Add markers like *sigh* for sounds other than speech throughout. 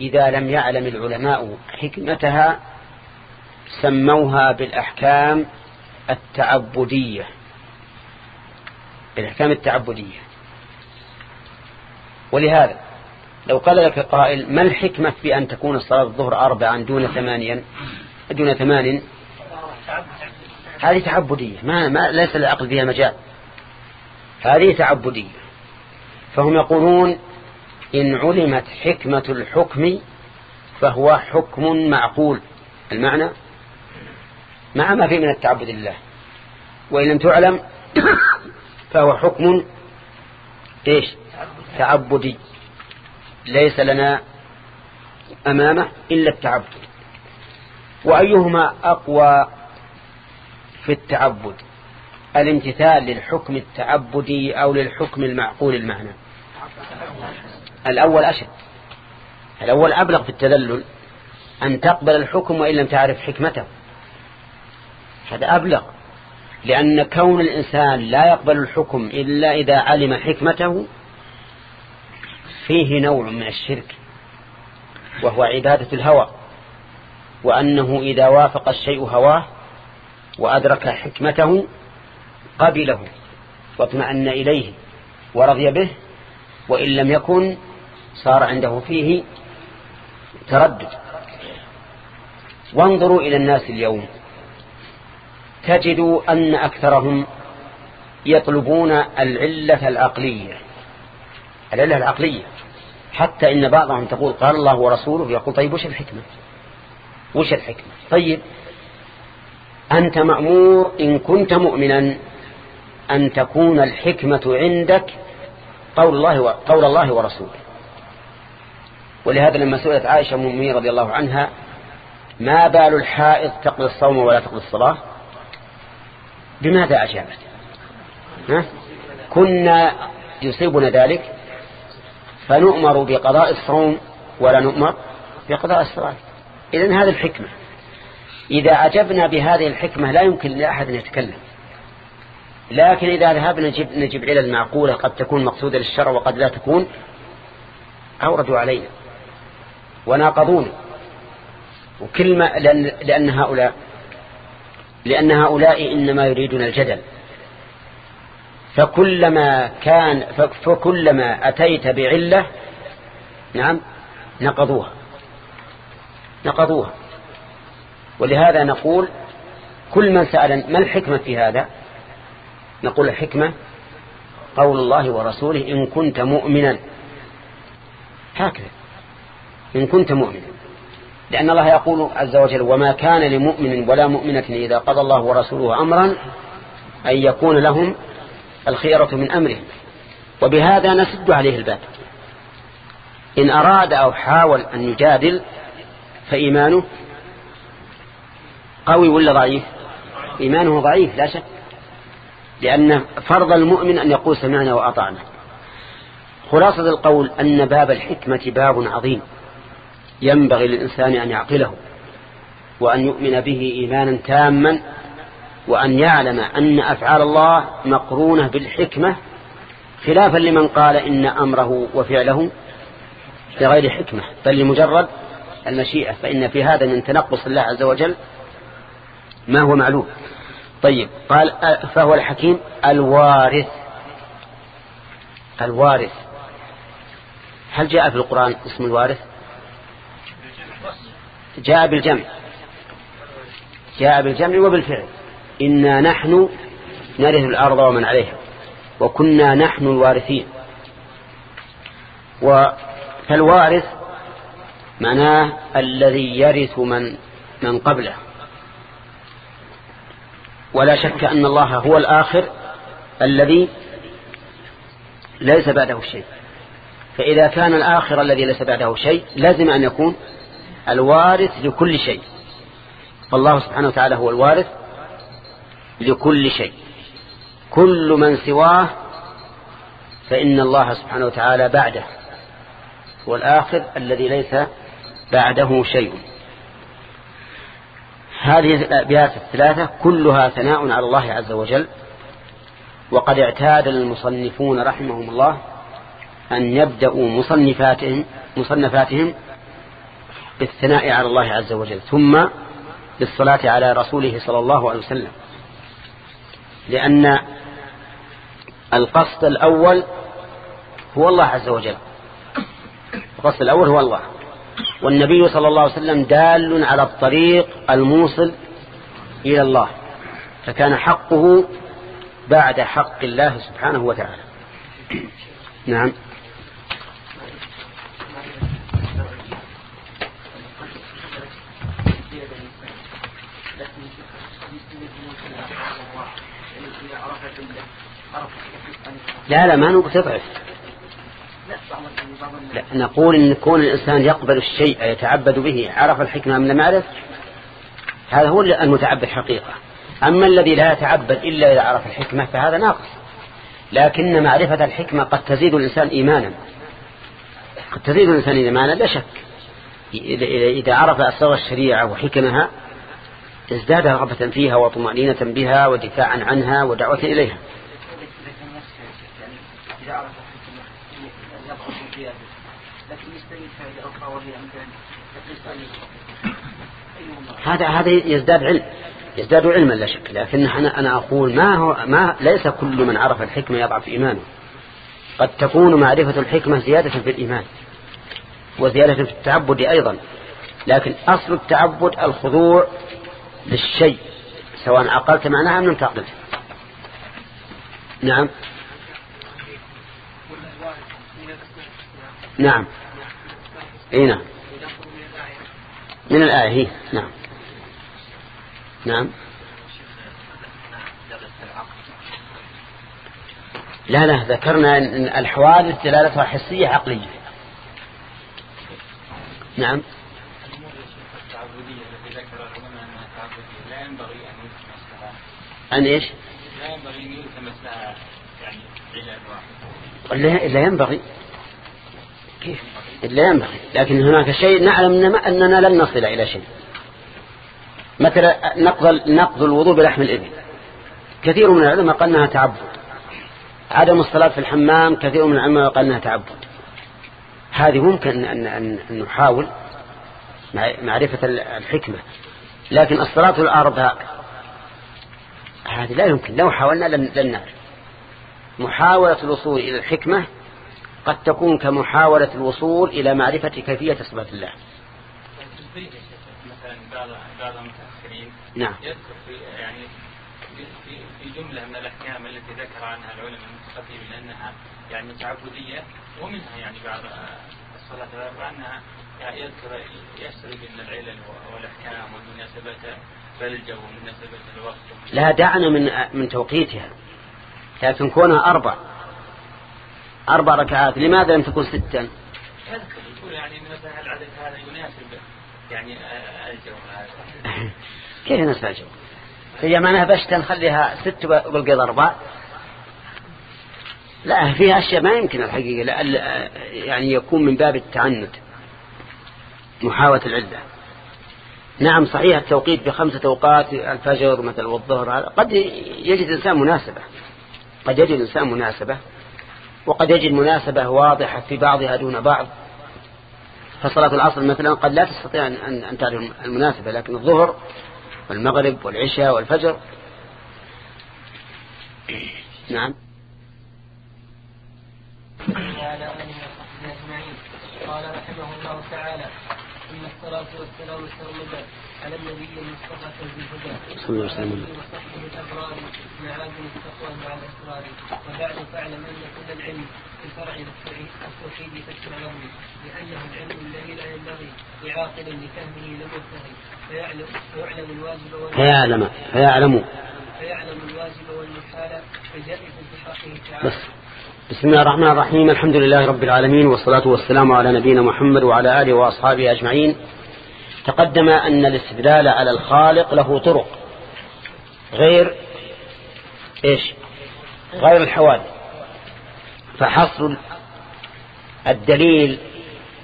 إذا لم يعلم العلماء حكمتها سموها بالأحكام التعبدية. بالأحكام التعبدية. ولهذا لو قال لك قائل ما الحكمة في أن تكون صلاة الظهر أربعا دون ثمانيا؟ دون ثمان هذه تعبدية. ما, ما ليس العقل فيها مجال. هذه تعبدية. فهم يقولون إن علمت حكمة الحكم فهو حكم معقول. المعنى مع ما فيه من التعبد لله. وإن لم تعلم *coughs* فهو حكم إيش؟ تعبدي ليس لنا أمامة إلا التعبد. وأيهما أقوى في التعبد؟ الامتثال للحكم التعبدي أو للحكم المعقول المعنى؟ الأول أشد. الأول أبلغ في التذلل أن تقبل الحكم وإن لم تعرف حكمته. هذا أبلغ. لأن كون الإنسان لا يقبل الحكم إلا إذا علم حكمته فيه نوع من الشرك وهو عبادة الهوى. وأنه إذا وافق الشيء هواه وأدرك حكمته قبله واطمأن إليه ورضي به وإن لم يكن صار عنده فيه تردد. وانظروا إلى الناس اليوم. تجدوا أن أكثرهم يطلبون العلة العقلية. العلة العقلية. حتى إن بعضهم تقول قال الله ورسوله يقول طيب وش الحكمة؟ وش الحكمة؟ طيب. أنت مأمور إن كنت مؤمنا أن تكون الحكمة عندك قول الله, قول الله ورسوله. ولهذا لما سئلت عائشة المؤمنين رضي الله عنها ما بال الحائض تقضي الصوم ولا تقضي الصلاة؟ بماذا أجابت؟ ها؟ كنا يصيبنا ذلك فنؤمر بقضاء الصوم ولا نؤمر بقضاء الصلاة. إذن هذه الحكمة. إذا أجبنا بهذه الحكمة لا يمكن لأحد أن يتكلم. لكن إذا ذهبنا نجيب, نجيب علل معقولة قد تكون مقصودة للشرع وقد لا تكون أوردوا علينا. وناقضونا وكلمة لأن, لأن هؤلاء لأن هؤلاء إنما يريدون الجدل. فكلما كان فكلما أتيت بعلة نعم نقضوها. نقضوها. ولهذا نقول كل من سأل ما الحكمة في هذا؟ نقول الحكمة قول الله ورسوله إن كنت مؤمنا. هكذا. إن كنت مؤمنا. لأن الله يقول عز وجل وما كان لمؤمن ولا مؤمنة إذا قضى الله ورسوله أمرا أن يكون لهم الخيرة من أمرهم. وبهذا نسد عليه الباب. إن أراد أو حاول أن يجادل فإيمانه قوي ولا ضعيف؟ إيمانه ضعيف لا شك. لأن فرض المؤمن أن يقول سمعنا وأطعنا. خلاصة القول أن باب الحكمة باب عظيم. ينبغي للإنسان أن يعقله وأن يؤمن به إيمانا تاما وأن يعلم أن أفعال الله مقرونة بالحكمة خلافا لمن قال إن أمره وفعله لغير حكمة بل لمجرد المشيئة فإن في هذا من تنقص الله عز وجل ما هو معلوم. طيب قال فهو الحكيم الوارث. الوارث. هل جاء في القرآن اسم الوارث؟ جاء بالجمع. جاء بالجمع وبالفعل. إنا نحن نرث الأرض ومن عليها. وكنا نحن الوارثين. فالوارث معناه الذي يرث من من قبله. ولا شك أن الله هو الآخر الذي ليس بعده شيء. فإذا كان الآخر الذي ليس بعده شيء لازم أن يكون الوارث لكل شيء. فالله سبحانه وتعالى هو الوارث لكل شيء. كل من سواه فإن الله سبحانه وتعالى بعده. هو الآخر الذي ليس بعده شيء. هذه الأبيات الثلاثة كلها ثناء على الله عز وجل. وقد اعتاد المصنفون رحمهم الله أن يبدأوا مصنفاتهم مصنفاتهم بالثناء على الله عز وجل ثم بالصلاة على رسوله صلى الله عليه وسلم. لأن القصد الأول هو الله عز وجل. القصد الأول هو الله. والنبي صلى الله عليه وسلم دال على الطريق الموصل إلى الله. فكان حقه بعد حق الله سبحانه وتعالى. نعم. لا لا ما نقول تضعف لا نقول إن كون الإنسان يقبل الشيء يتعبد به عرف الحكمة من لم يعرف هذا هو المتعبد حقيقة. أما الذي لا يتعبد إلا إذا عرف الحكمة فهذا ناقص. لكن معرفة الحكمة قد تزيد الإنسان إيمانا. قد تزيد الإنسان إيمانا لا شك. إذا عرف أسرار الشريعة وحكمها ازداد رغبة فيها وطمأنينة بها ودفاعا عنها ودعوة إليها. هذا هذا يزداد علم. يزداد علما لا شك. لكن أنا أنا أقول ما هو ما ليس كل من عرف الحكمة يضعف إيمانه. قد تكون معرفة الحكمة زيادة في الإيمان. وزيادة في التعبد أيضا. لكن أصل التعبد الخضوع للشيء. سواء عقلت معناها أم لم تعقله نعم. نعم. إي نعم. من الآية هي نعم. نعم. لا لا ذكرنا أن الحوادث دلالتها حسية عقلية. نعم. أن إيش؟ لا ينبغي أن يلتمس لها يعني علاج واحد. لا ينبغي. لا ينبغي. لكن هناك شيء نعلم أننا لن نصل إلى شيء. مثلا نقض نقض الوضوء بلحم الإبل. كثير من العلماء قال أنها تعبد. عدم الصلاة في الحمام كثير من العلماء قال أنها تعبد. هذه ممكن أن, أن, أن نحاول معرفة الحكمة. لكن الصلاة الأربع هذه لا يمكن. لو حاولنا لن نعرف محاولة الوصول إلى الحكمة قد تكون كمحاولة الوصول إلى معرفة كيفية صفات الله. مثلا بعض المتأخرين نعم. يذكر في يعني في في جملة من الأحكام التي ذكر عنها العلماء المتقدمين لأنها يعني تعبدية ومنها يعني بعض الصلاة وأنها يذكر يسرد من العلل والأحكام والمناسبات بلجة ومناسبة الوقت لا دعنا من من توقيتها. لكن كونها أربع. أربع ركعات لماذا لم تكن ستا؟ يعني مثلا العدد هذا يناسب يعني الجو. *laughs* كيف يناسب الجو؟ هي معناها بشتا نخليها ست بالقيض أربع. لا فيها أشياء ما يمكن الحقيقة لأن يعني يكون من باب التعنت محاولة العلة نعم صحيح التوقيت بخمسة أوقات الفجر مثل والظهر قد يجد الإنسان مناسبة قد يجد الإنسان مناسبة. وقد يجد مناسبة واضحة في بعضها دون بعض. فصلاة العصر مثلا قد لا تستطيع أن, أن تعرف المناسبة لكن الظهر والمغرب والعشاء والفجر. نعم. قال رحمه الله تعالى إن الصلاة والسلام سرمدا على النبي المصطفى كنز الهدى صلى الله عليه وسلم. وصحبه الأبرار معادن التقوى مع الأسرار. وبعد فاعلم أن كل العلم في فرع التوحيد فاسمع لأنه العلم الذي لا ينبغي لعاقل لفهمه لم ينتهي فيعلم فيعلم الواجب فيعلم فيعلم. فيعلم الواجب والمحال فجائز في حقه تعالى. بسم الله الرحمن الرحيم. الحمد لله رب العالمين والصلاة والسلام على نبينا محمد وعلى آله وأصحابه أجمعين. تقدم أن الاستدلال على الخالق له طرق. غير إيش؟ غير الحوادث. فحصر الدليل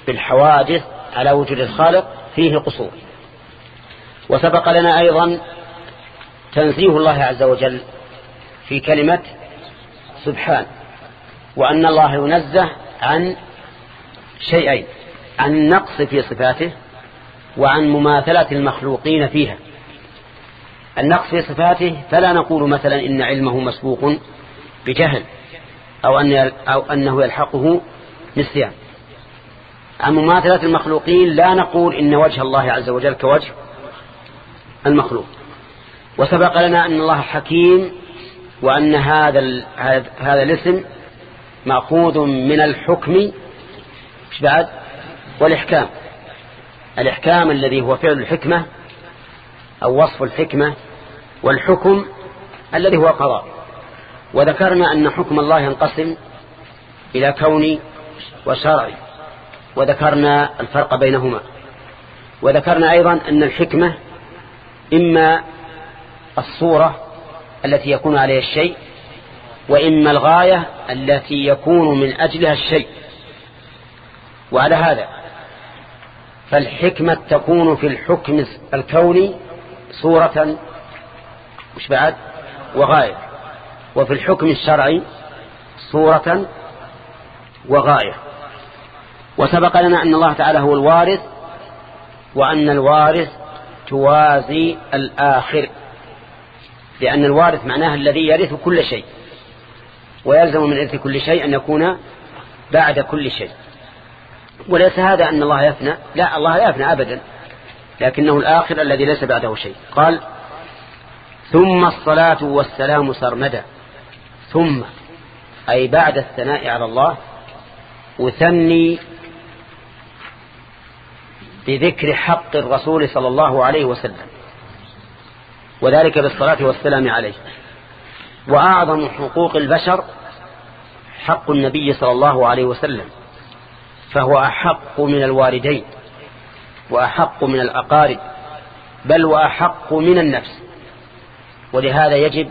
بالحوادث على وجود الخالق فيه قصور. وسبق لنا أيضا تنزيه الله عز وجل في كلمة سبحان وأن الله ينزه عن شيئين عن النقص في صفاته وعن مماثلة المخلوقين فيها. النقص في صفاته فلا نقول مثلا إن علمه مسبوق بجهل أو, أن أو أنه يلحقه نسيان. عن مماثلة المخلوقين لا نقول إن وجه الله عز وجل كوجه المخلوق. وسبق لنا أن الله حكيم وأن هذا هذا الاسم مأخوذ من الحكم. بعد؟ والإحكام. الإحكام الذي هو فعل الحكمة أو وصف الحكمة والحكم الذي هو قضاء. وذكرنا أن حكم الله ينقسم إلى كوني وشرعي. وذكرنا الفرق بينهما. وذكرنا أيضا أن الحكمة إما الصورة التي يكون عليها الشيء وإما الغاية التي يكون من أجلها الشيء. وعلى هذا فالحكمة تكون في الحكم الكوني صورة مش بعد؟ وغاية. وفي الحكم الشرعي صورة وغاية. وسبق لنا أن الله تعالى هو الوارث وأن الوارث توازي الآخر. لأن الوارث معناه الذي يرث كل شيء ويلزم من إرث كل شيء أن يكون بعد كل شيء. وليس هذا أن الله يفنى لا الله لا يفنى أبدا لكنه الآخر الذي ليس بعده شيء. قال ثم الصلاة والسلام سرمدا ثم أي بعد الثناء على الله أثني بذكر حق الرسول صلى الله عليه وسلم وذلك بالصلاة والسلام عليه. وأعظم حقوق البشر حق النبي صلى الله عليه وسلم. فهو أحق من الوالدين وأحق من الأقارب بل وأحق من النفس. ولهذا يجب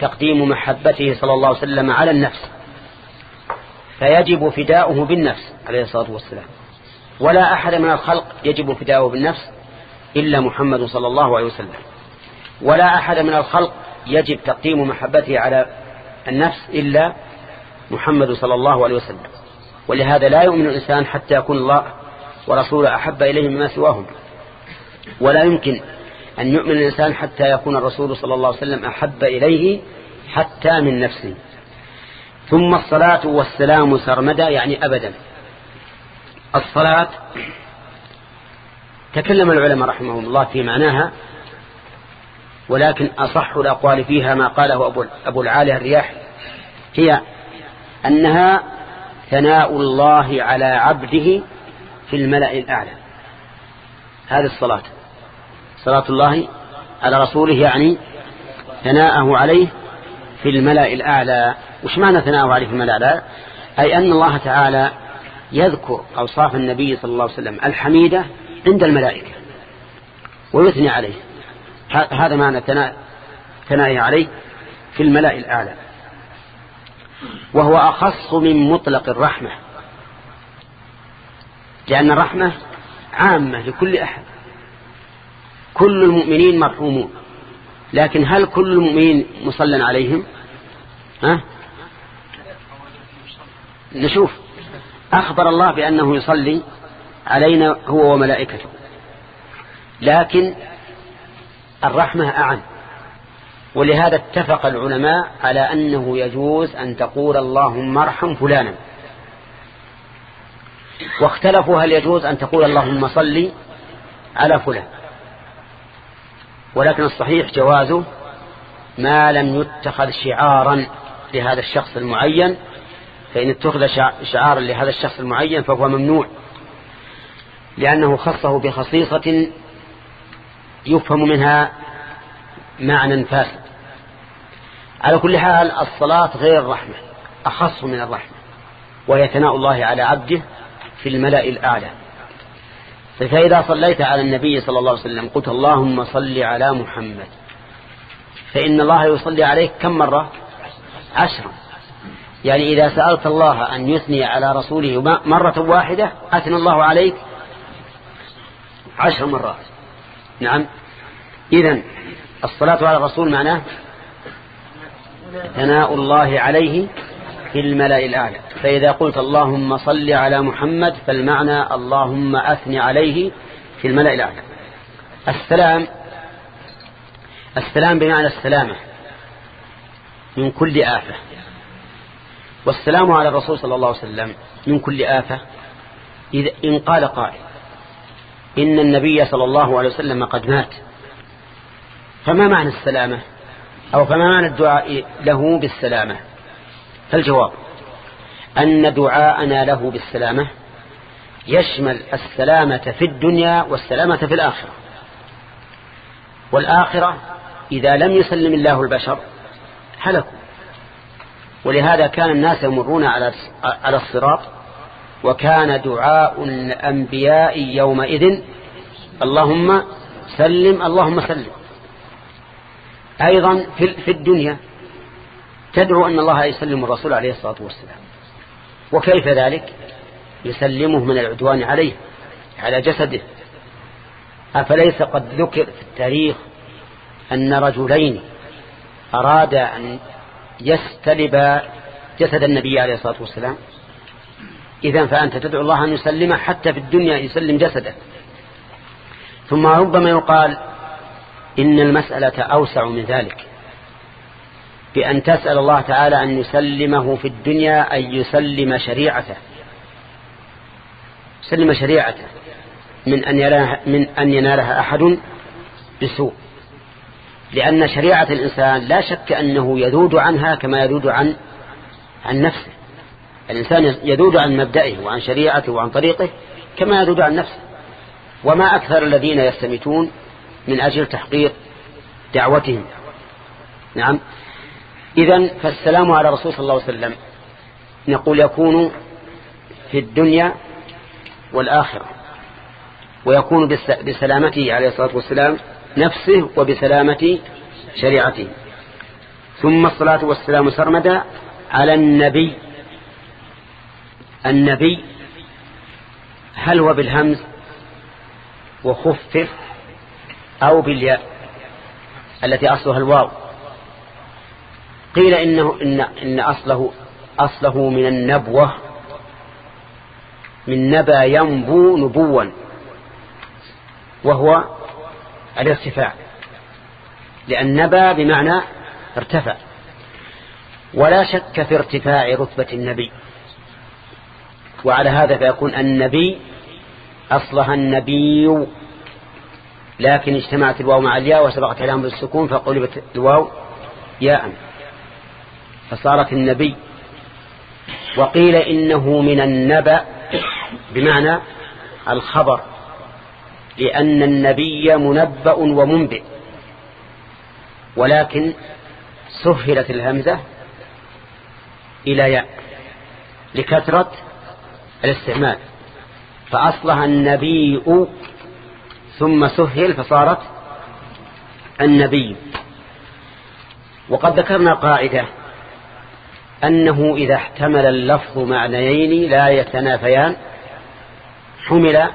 تقديم محبته صلى الله عليه وسلم على النفس. فيجب فداؤه بالنفس عليه الصلاة والسلام. ولا أحد من الخلق يجب فداؤه بالنفس إلا محمد صلى الله عليه وسلم. ولا أحد من الخلق يجب تقديم محبته على النفس إلا محمد صلى الله عليه وسلم. ولهذا لا يؤمن الإنسان حتى يكون الله ورسوله أحب إليه مما سواهم. ولا يمكن أن يؤمن الإنسان حتى يكون الرسول صلى الله عليه وسلم أحب إليه حتى من نفسه. ثم الصلاة والسلام سرمدا يعني أبدا. الصلاة تكلم العلماء رحمهم الله في معناها ولكن أصح الأقوال فيها ما قاله أبو, العالي الرياح هي أنها ثناء الله على عبده في الملأ الأعلى. هذه الصلاة. صلاة الله على رسوله يعني ثناءه عليه في الملأ الأعلى. وش معنى ثناءه عليه في الملأ الأعلى؟ أي أن الله تعالى يذكر أوصاف النبي صلى الله عليه وسلم الحميدة عند الملائكة ويثني عليه. هذا معنى ثنائه عليه في الملأ الأعلى. وهو أخص من مطلق الرحمة. لأن الرحمة عامة لكل أحد. كل المؤمنين مرحومون. لكن هل كل المؤمنين مصلا عليهم؟ ها؟ نشوف. أخبر الله بأنه يصلي علينا هو وملائكته. لكن الرحمة أعم. ولهذا اتفق العلماء على أنه يجوز أن تقول اللهم ارحم فلانا. واختلفوا هل يجوز أن تقول اللهم صل على فلان. ولكن الصحيح جوازه ما لم يتخذ شعارا لهذا الشخص المعين فإن اتخذ شعارا لهذا الشخص المعين فهو ممنوع. لأنه خصه بخصيصة يفهم منها معنى فاسد. على كل حال الصلاة غير الرحمة أخص من الرحمة وهي ثناء الله على عبده في الملأ الأعلى. فإذا صليت على النبي صلى الله عليه وسلم قلت اللهم صل على محمد فإن الله يصلي عليك كم مرة؟ عشرا يعني إذا سألت الله أن يثني على رسوله مرة واحدة أثنى الله عليك عشر مرات. نعم. إذن الصلاة على الرسول معناه ثناء الله عليه في الملأ الأعلى. فإذا قلت اللهم صل على محمد فالمعنى اللهم أثني عليه في الملأ الأعلى. السلام السلام بمعنى السلامة من كل آفة. والسلام على الرسول صلى الله عليه وسلم من كل آفة. إذا إن قال قائل إن النبي صلى الله عليه وسلم قد مات. فما معنى السلامة؟ أو فما معنى الدعاء له بالسلامة؟ فالجواب أن دعاءنا له بالسلامة يشمل السلامة في الدنيا والسلامة في الآخرة. والآخرة إذا لم يسلم الله البشر هلكوا. ولهذا كان الناس يمرون على الصراط وكان دعاء الأنبياء يومئذ اللهم سلم اللهم سلم. أيضا في الدنيا تدعو أن الله يسلم الرسول عليه الصلاة والسلام. وكيف ذلك؟ يسلمه من العدوان عليه على جسده. أفليس قد ذكر في التاريخ أن رجلين أراد أن يستلب جسد النبي عليه الصلاة والسلام؟ إذا فأنت تدعو الله أن يسلمه حتى في الدنيا يسلم جسده. ثم ربما يقال إن المسألة أوسع من ذلك. بأن تسأل الله تعالى أن يسلمه في الدنيا أن يسلم شريعته. سلم شريعته. من أن, ينالها من أن ينالها أحد بسوء. لأن شريعة الإنسان لا شك أنه يذود عنها كما يذود عن عن نفسه. الإنسان يذود عن مبدئه وعن شريعته وعن طريقه كما يذود عن نفسه. وما أكثر الذين يستمتون من أجل تحقيق دعوتهم. نعم. إذا فالسلام على رسول صلى الله عليه وسلم. نقول يكون في الدنيا والآخرة. ويكون بسلامته عليه الصلاة والسلام نفسه وبسلامة شريعته. ثم الصلاة والسلام سرمدا على النبي. النبي هل هو بالهمز وخفف أو بالياء التي أصلها الواو. قيل إنه إن, إن أصله أصله من النبوة من نبى ينبو نبوا وهو الارتفاع لأن نبى بمعنى ارتفع. ولا شك في ارتفاع رتبة النبي. وعلى هذا فيكون النبي أصلها النبي لكن اجتمعت الواو مع الياء وسبقت عليهم بالسكون فقلبت الواو ياء. فصارت النبي. وقيل إنه من النبأ بمعنى الخبر لأن النبي منبأ ومنبئ. ولكن سهلت الهمزة إلى ياء لكثرة الاستعمال. فأصلها النبي ثم سهل فصارت النبي. وقد ذكرنا قاعدة أنه إذا احتمل اللفظ معنيين لا يتنافيان حمل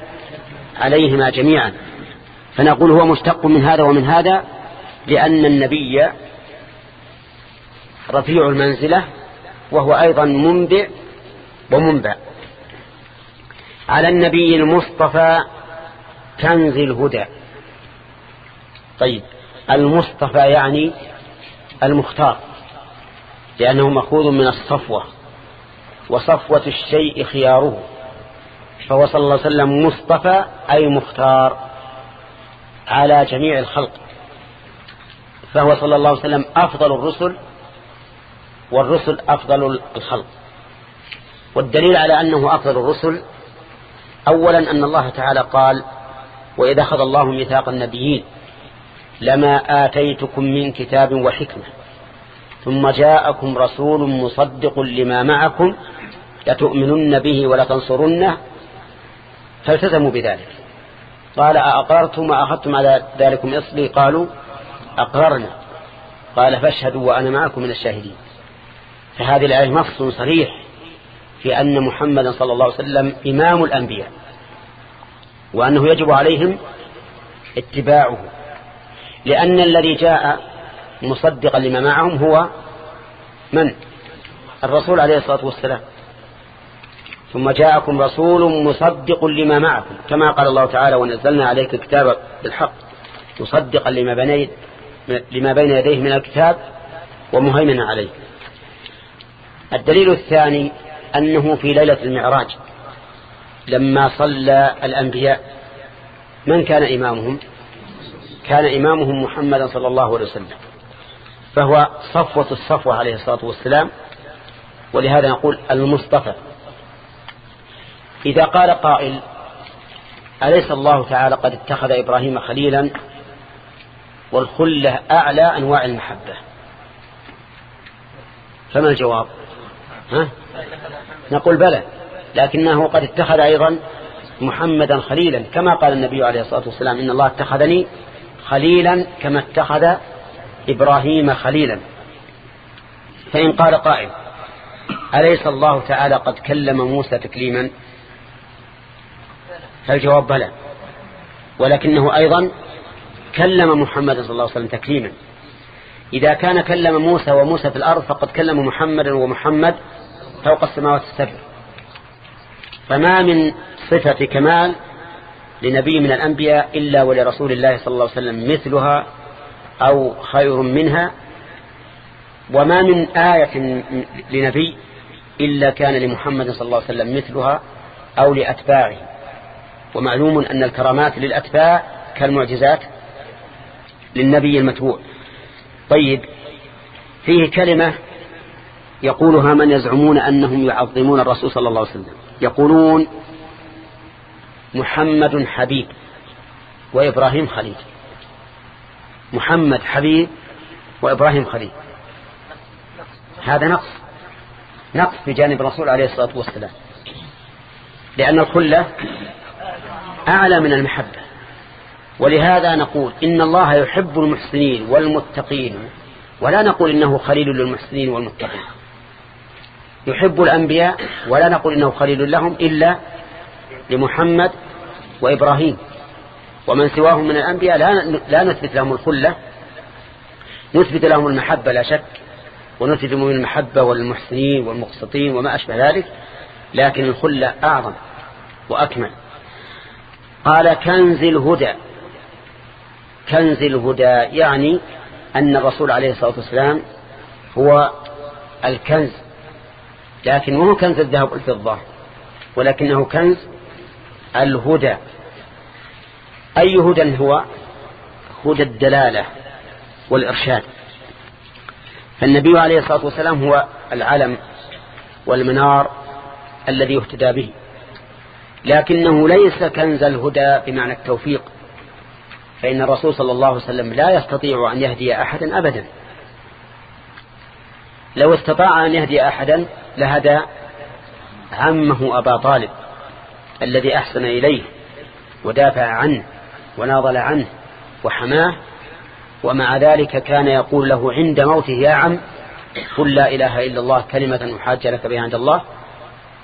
عليهما جميعا. فنقول هو مشتق من هذا ومن هذا لأن النبي رفيع المنزلة وهو أيضا منبع ومنبع. على النبي المصطفى كنز الهدى. طيب المصطفى يعني المختار لأنه مأخوذ من الصفوة وصفوة الشيء خياره فهو صلى الله عليه وسلم مصطفى أي مختار على جميع الخلق. فهو صلى الله عليه وسلم أفضل الرسل والرسل أفضل الخلق. والدليل على أنه أفضل الرسل أولا أن الله تعالى قال وإذا أخذ الله ميثاق النبيين لما آتيتكم من كتاب وحكمة ثم جاءكم رسول مصدق لما معكم لتؤمنن به ولتنصرنه فالتزموا بذلك. قال أأقررتم وأخذتم على ذلكم إصلي؟ قالوا أقررنا. قال فاشهدوا وأنا معكم من الشاهدين. فهذه الآية نص صريح في أن محمدا صلى الله عليه وسلم إمام الأنبياء. وأنه يجب عليهم اتباعه لأن الذي جاء مصدقا لما معهم هو من؟ الرسول عليه الصلاة والسلام. ثم جاءكم رسول مصدق لما معكم كما قال الله تعالى ونزلنا عليك الكتاب بالحق مصدقا لما بين لما بين يديه من الكتاب ومهيمنا عليه. الدليل الثاني أنه في ليلة المعراج. لما صلى الأنبياء من كان إمامهم؟ كان إمامهم محمد صلى الله عليه وسلم فهو صفوة الصفوة عليه الصلاة والسلام ولهذا نقول المصطفى. إذا قال قائل أليس الله تعالى قد اتخذ إبراهيم خليلا؟ والخلة أعلى أنواع المحبة. فما الجواب؟ ها؟ نقول بلى. لكنه قد اتخذ أيضا محمدا خليلا كما قال النبي عليه الصلاة والسلام إن الله اتخذني خليلا كما اتخذ إبراهيم خليلا. فإن قال قائل أليس الله تعالى قد كلم موسى تكليما؟ فالجواب بلى. ولكنه أيضا كلم محمد صلى الله عليه وسلم تكليما. إذا كان كلم موسى وموسى في الأرض فقد كلم محمدا ومحمد فوق السماوات السبع. فما من صفة كمال لنبي من الأنبياء إلا ولرسول الله صلى الله عليه وسلم مثلها أو خير منها وما من آية لنبي إلا كان لمحمد صلى الله عليه وسلم مثلها أو لأتباعه. ومعلوم أن الكرامات للأتباع كالمعجزات للنبي المتبوع. طيب فيه كلمة يقولها من يزعمون أنهم يعظمون الرسول صلى الله عليه وسلم. يقولون محمد حبيب وإبراهيم خليل. محمد حبيب وإبراهيم خليل. هذا نقص. نقص في جانب الرسول عليه الصلاة والسلام. لأن الخلة أعلى من المحبة. ولهذا نقول إن الله يحب المحسنين والمتقين. ولا نقول إنه خليل للمحسنين والمتقين. يحب الأنبياء ولا نقول إنه خليل لهم إلا لمحمد وإبراهيم. ومن سواهم من الأنبياء لا, نثبت لهم الخلة نثبت لهم المحبة لا شك ونثبت لهم المحبة والمحسنين والمقسطين وما أشبه ذلك لكن الخلة أعظم وأكمل. قال كنز الهدى. كنز الهدى يعني أن الرسول عليه الصلاة والسلام هو الكنز لكن مو كنز الذهب والفضة ولكنه كنز الهدى. أي هدى هو؟ هدى الدلالة والإرشاد. فالنبي عليه الصلاة والسلام هو العلم والمنار الذي يهتدى به. لكنه ليس كنز الهدى بمعنى التوفيق فإن الرسول صلى الله عليه وسلم لا يستطيع أن يهدي أحدا أبدا. لو استطاع أن يهدي أحدا لهدى عمه أبا طالب الذي أحسن إليه ودافع عنه وناضل عنه وحماه ومع ذلك كان يقول له عند موته يا عم قل لا إله إلا الله كلمة أحاج لك بها عند الله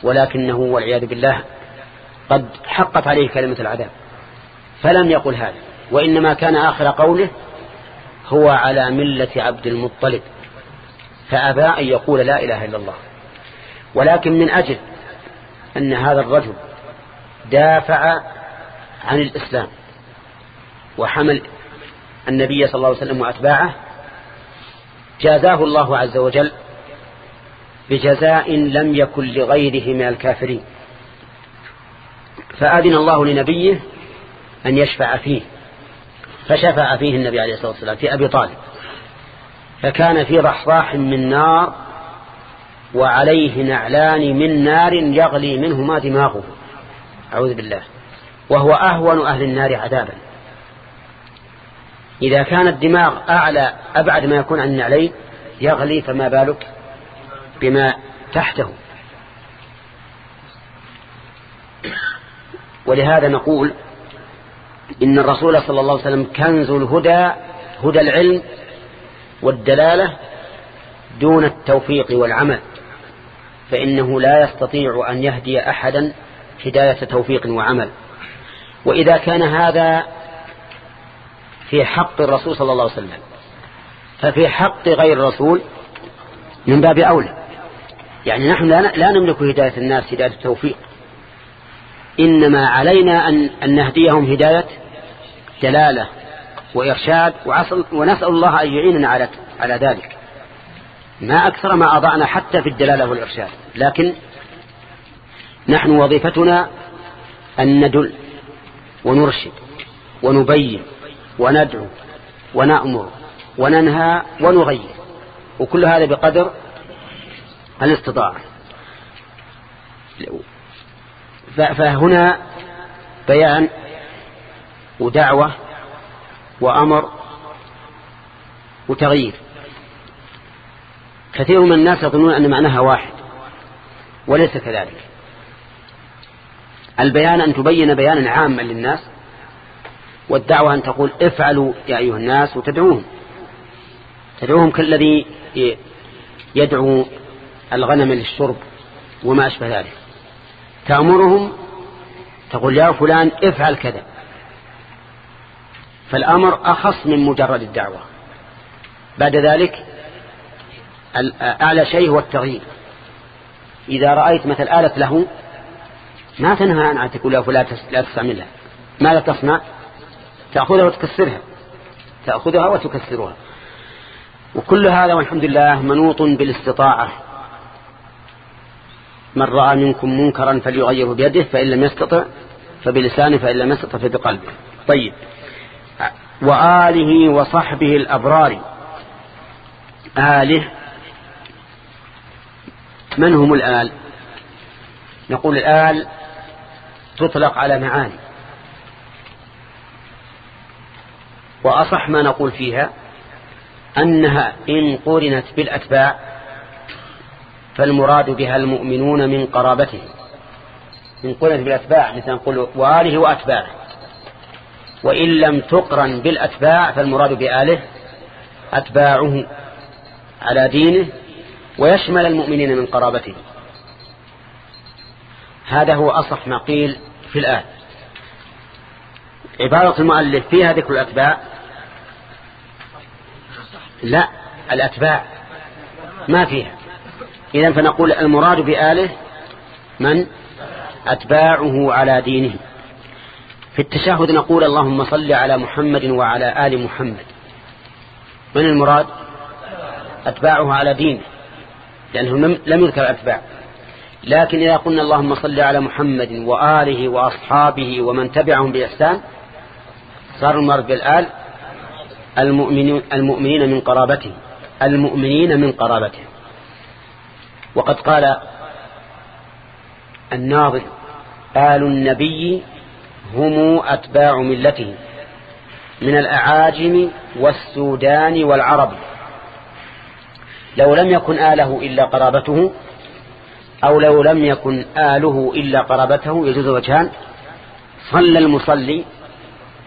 ولكنه والعياذ بالله قد حقت عليه كلمة العذاب. فلم يقل هذا وإنما كان آخر قوله هو على ملة عبد المطلب. فأبى أن يقول لا إله إلا الله. ولكن من أجل أن هذا الرجل دافع عن الإسلام وحمل النبي صلى الله عليه وسلم وأتباعه جازاه الله عز وجل بجزاء لم يكن لغيره من الكافرين. فأذن الله لنبيه أن يشفع فيه فشفع فيه النبي عليه الصلاة والسلام في أبي طالب. فكان في رحراح من نار وعليه نعلان من نار يغلي منهما دماغه. أعوذ بالله. وهو أهون أهل النار عذابا. إذا كان الدماغ أعلى أبعد ما يكون عن النعلين يغلي فما بالك بما تحته. ولهذا نقول إن الرسول صلى الله عليه وسلم كنز الهدى هدى العلم والدلالة دون التوفيق والعمل فإنه لا يستطيع أن يهدي أحدا هداية توفيق وعمل. وإذا كان هذا في حق الرسول صلى الله عليه وسلم ففي حق غير الرسول من باب أولى. يعني نحن لا نملك هداية الناس هداية التوفيق. إنما علينا أن, نهديهم هداية دلالة وإرشاد ونسأل الله أن يعيننا على على ذلك. ما أكثر ما أضعنا حتى في الدلالة والإرشاد. لكن نحن وظيفتنا أن ندل ونرشد ونبين وندعو ونأمر وننهى ونغير. وكل هذا بقدر الاستطاعة. فهنا بيان ودعوة وأمر وتغيير. كثير من الناس يظنون أن معناها واحد وليس كذلك. البيان أن تبين بيانا عاما للناس والدعوة أن تقول افعلوا يا أيها الناس وتدعوهم. تدعوهم كالذي يدعو الغنم للشرب وما أشبه ذلك. تأمرهم تقول يا فلان افعل كذا. فالأمر أخص من مجرد الدعوة. بعد ذلك أعلى شيء هو التغيير. إذا رأيت مثل آلة له ما تنهى عن تقول له لا تستعملها ماذا تصنع؟ تأخذها وتكسرها. تأخذها وتكسرها. وكل هذا والحمد لله منوط بالاستطاعة. من رأى منكم منكرا فليغيره بيده فإن لم يستطع فبلسانه فإن لم يستطع فبقلبه. طيب. وآله وصحبه الأبرار. آله من هم الآل؟ نقول الآل تطلق على معاني. وأصح ما نقول فيها أنها إن قرنت بالأتباع فالمراد بها المؤمنون من قرابته إن قرنت بالأتباع مثل نقول وآله وأتباعه. وإن لم تقرن بالأتباع فالمراد بآله أتباعه على دينه ويشمل المؤمنين من قرابته. هذا هو أصح ما قيل في الآن عبارة المؤلف فيها ذكر الأتباع؟ لا الأتباع ما فيها. إذا فنقول المراد بآله من؟ أتباعه على دينه. في التشهد نقول اللهم صل على محمد وعلى آل محمد. من المراد؟ أتباعه على دينه لأنه لم يذكر أتباع. لكن إذا قلنا اللهم صل على محمد وآله وأصحابه ومن تبعهم بإحسان صار المرض بالآل المؤمنين, المؤمنين من قرابته المؤمنين من قرابته. وقد قال الناظر آل النبي هم أتباع ملته من الأعاجم والسودان والعرب. لو لم يكن آله إلا قرابته أو لو لم يكن آله إلا قرابته يجوز وجهان. صلى المصلي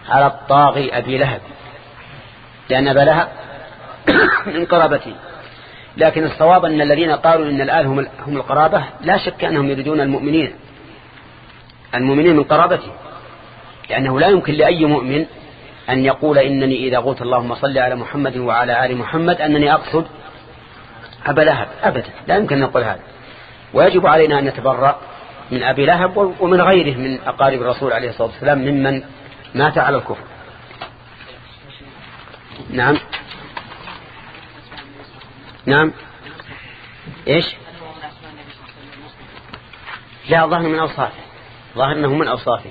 على الطاغي أبي لهب لأن أبا لهب *coughs* من قرابته. لكن الصواب أن الذين قالوا إن الآل هم القرابة لا شك أنهم يريدون المؤمنين المؤمنين من قرابته. لأنه لا يمكن لأي مؤمن أن يقول إنني إذا قلت اللهم صل على محمد وعلى آل محمد أنني أقصد أبا لهب. أبدا. لا يمكن أن نقول هذا. ويجب علينا أن نتبرأ من أبي لهب ومن غيره من أقارب الرسول عليه الصلاة والسلام ممن مات على الكفر. نعم. نعم. إيش؟ لا ظهر من أوصافه. ظاهر أنه من أوصافه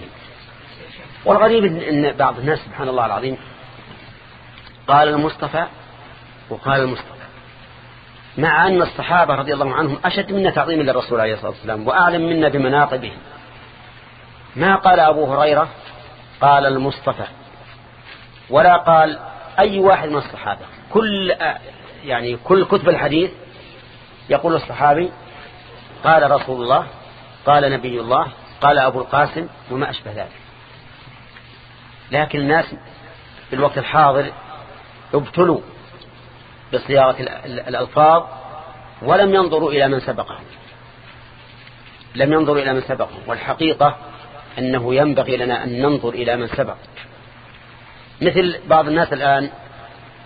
والغريب أن بعض الناس سبحان الله العظيم قال المصطفى وقال المصطفى مع أن الصحابة رضي الله عنهم أشد منا تعظيما للرسول عليه الصلاة والسلام وأعلم منا بمناقبهم. ما قال أبو هريرة؟ قال المصطفى ولا قال أي واحد من الصحابة. كل يعني كل كتب الحديث يقول الصحابي قال رسول الله قال نبي الله قال أبو القاسم وما أشبه ذلك. لكن الناس في الوقت الحاضر ابتلوا بصياغة الألفاظ ولم ينظروا إلى من سبقهم. لم ينظروا إلى من سبقهم. والحقيقة أنه ينبغي لنا أن ننظر إلى من سبق. مثل بعض الناس الآن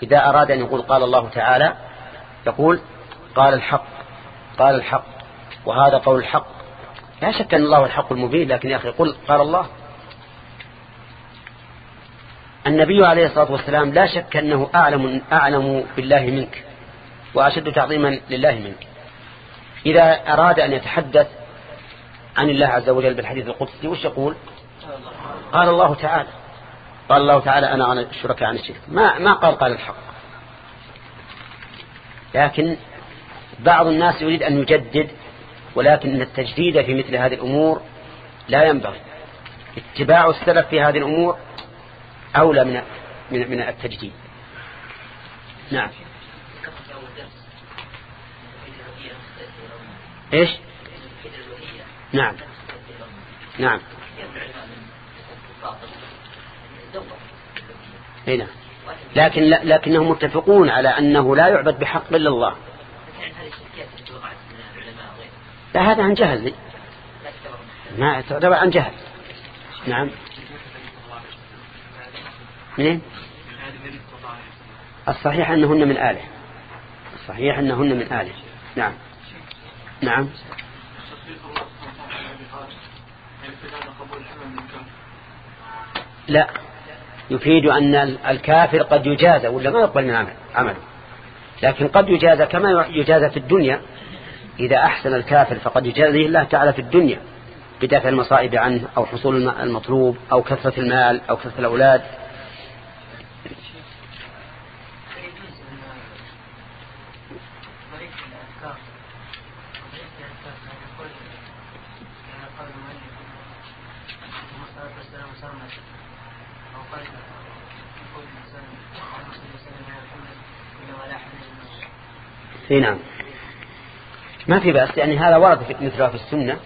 إذا أراد أن يقول قال الله تعالى يقول قال الحق قال الحق وهذا قول الحق. لا شك أن الله الحق المبين لكن يا أخي قل قال الله. النبي عليه الصلاة والسلام لا شك أنه أعلم, أعلم بالله منك وأشد تعظيما لله منك. إذا أراد أن يتحدث عن الله عز وجل بالحديث القدسي وش يقول؟ قال الله تعالى قال الله تعالى أنا عن الشركاء عن الشرك. ما, ما قال قال الحق. لكن بعض الناس يريد أن يجدد ولكن التجديد في مثل هذه الأمور لا ينبغي. اتباع السلف في هذه الأمور أولى من من, من التجديد. نعم. إيش؟ نعم. نعم. هنا لكن لكنهم متفقون على أنه لا يعبد بحق إلا الله. لا هذا عن جهل. ما تعتبر عن جهل. نعم. منين الصحيح أنهن من آله. الصحيح أنهن من آله. نعم. نعم. لا. يفيد أن الكافر قد يجازى ولا ما يقبل من عمله. لكن قد يجازى كما يجازى في الدنيا. إذا أحسن الكافر فقد يجازيه الله تعالى في الدنيا. بدافع المصائب عنه أو حصول المطلوب أو كثرة المال أو كثرة الأولاد. اي نعم. ما في بأس يعني هذا ورد مثلها في السنة.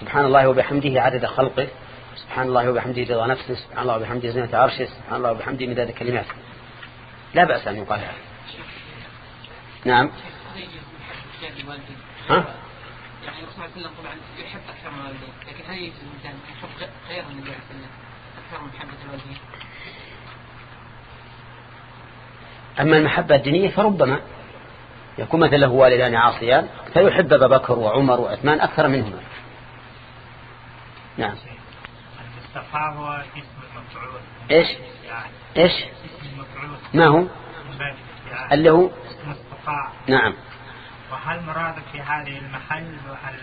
سبحان الله وبحمده عدد خلقه. سبحان الله وبحمده رضا نفسه. سبحان الله وبحمده زينة عرشه. سبحان الله وبحمده مداد كلماته لا بأس أن يقال هذا. نعم. ها؟ يعني الرسول صلى الله عليه وسلم طبعا يحب أكثر من الوالدين لكن هل يجوز الإنسان يحب غير النبي عليه أكثر من محبة الوالدين أما المحبة الدينية فربما يكون مثلا له والدان عاصيان فيحب أبا بكر وعمر وعثمان أكثر منهما. نعم. المصطفى هو اسم المفعول إيش؟ إيش؟ ما هو؟ اللي هو؟ مصطفى نعم. وهل مرادك في هذه المحل؟ وهل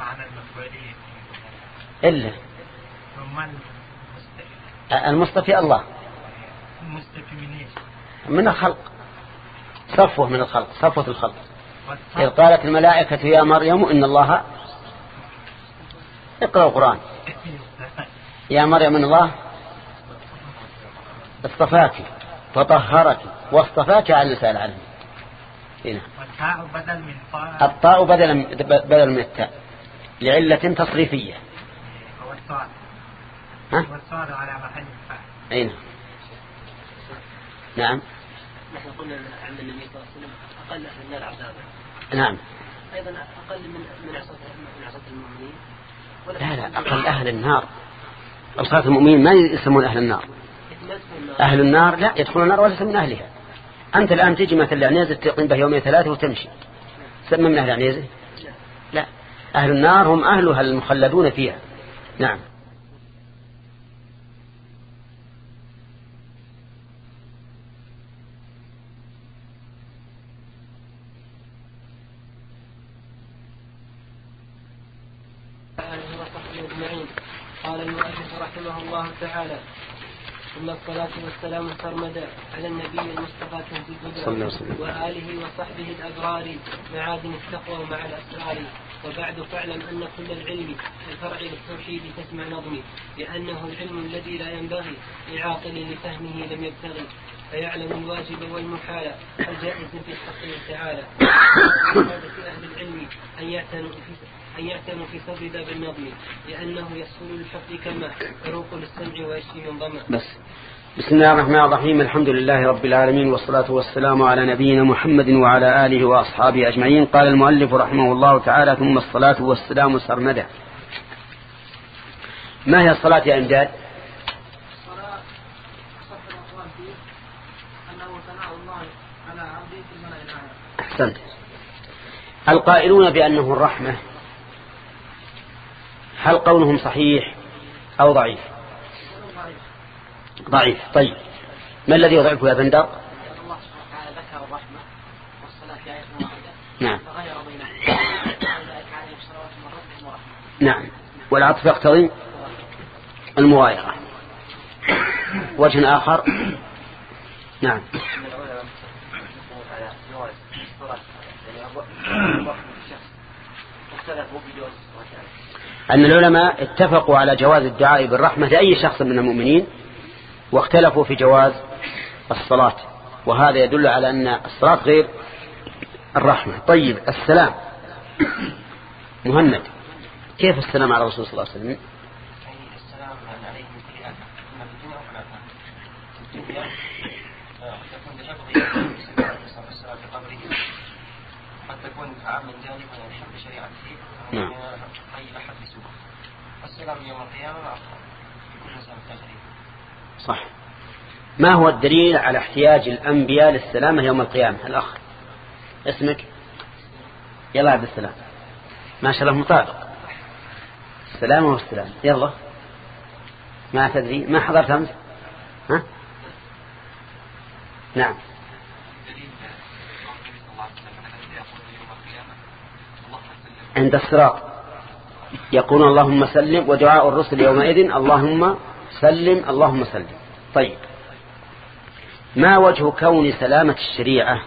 معنى المفعولية؟ إلا. المصطفى الله. المصطفى من إيش؟ من الخلق. صفوة من الخلق صفوة الخلق. إذ قالت الملائكة يا مريم إن الله اقرأ القرآن. *laughs* يا مريم إن الله اصطفاك وطهرك واصطفاك على نساء العالمين. هنا. الطاء بدل من الطاء بدل بدل من التاء لعلة تصريفية. هو الصاد. ها؟ والصاد على محل الفاء. أين؟ نعم. نحن قلنا عن النبي صلى الله عليه وسلم أقل أهل النار عذابا نعم. أيضا أقل من من عصاة من عصاة المؤمنين. لا لا أقل أهل النار. عصاة المؤمنين ما يسمون أهل النار. أهل النار لا يدخلون النار وليس من أهلها. أنت الآن تجي مثل العنيزة تقيم به يومين ثلاثة وتمشي. سمى من أهل العنيزة لا. أهل النار هم أهلها المخلدون فيها. نعم. الله تعالى ثم الصلاة والسلام سرمدا على النبي المصطفى كنز الهدى وآله وصحبه الأبرار معادن التقوى ومع الأسرار. وبعد فاعلم أن كل العلم الفرع للتوحيد تسمع نظمي لأنه العلم الذي لا ينبغي لعاقل لفهمه لم يبتغي فيعلم الواجب والمحال الجائز في حقه تعالى. *coughs* في أهل العلم أن يعتنوا في أن يعتنوا في صدر باب النظم لأنه يسهل الحفظ كما يروق للسمع ويشفي من ضمع بس. بسم الله الرحمن الرحيم الحمد لله رب العالمين والصلاة والسلام على نبينا محمد وعلى آله وأصحابه أجمعين. قال المؤلف رحمه الله تعالى ثم الصلاة والسلام سرمدا. ما هي الصلاة يا إمداد أحسنت. القائلون بأنه الرحمة هل قولهم صحيح أو ضعيف؟ ضعيف. طيب. ما الذي يضعفه يا بندر؟ الله سبحانه وتعالى ذكر الرحمة والصلاة في آية واحدة. نعم. فغير نعم. والعطف يقتضي المغايرة. وجه آخر. نعم. أن العلماء اتفقوا على جواز الدعاء بالرحمة لأي شخص من المؤمنين واختلفوا في جواز الصلاة. وهذا يدل على أن الصلاة غير الرحمة. طيب السلام. مهند كيف السلام على الرسول صلى الله عليه وسلم؟ السلام عليه قد تكون عاما جانبا يحب شريعته نعم اي احد بسوء صح. ما هو الدليل على احتياج الأنبياء للسلامة يوم القيامة؟ الأخ. اسمك؟ يلا عبد السلام. ما شاء الله مطابق. السلامة والسلام. يلا. ما تدري؟ ما حضرت أمس؟ ها؟ نعم. عند الصراط. يقول اللهم سلم ودعاء الرسل يومئذ اللهم سلم اللهم سلم. طيب. ما وجه كون سلامة الشريعة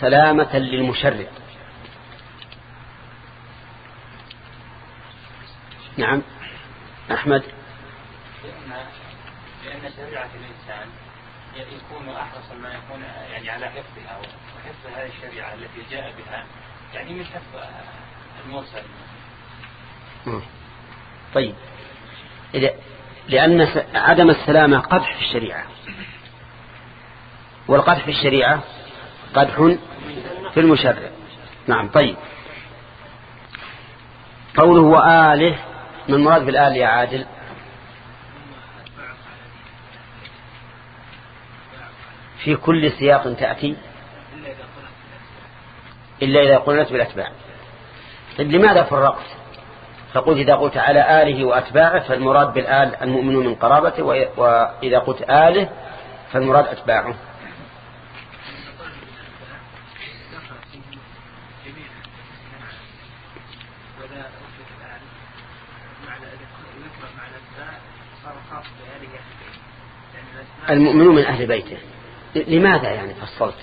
سلامة للمشرد نعم. أحمد. لأن شريعة الإنسان يكون أحرص ما يكون يعني على حفظها وحفظ هذه الشريعة التي جاء بها يعني من حفظ المرسل. طيب. لأن عدم السلامة قدح في الشريعة. والقدح في الشريعة قدح في المشرع. نعم طيب. قوله وآله من مراد بالآل يا عادل؟ في كل سياق تأتي؟ إلا إذا قلت بالأتباع. طيب لماذا فرقت؟ فقلت إذا قلت على آله وأتباعه فالمراد بالآل المؤمنون من قرابته وإذا قلت آله فالمراد أتباعه. المؤمنون من أهل بيته. لماذا يعني فصلت؟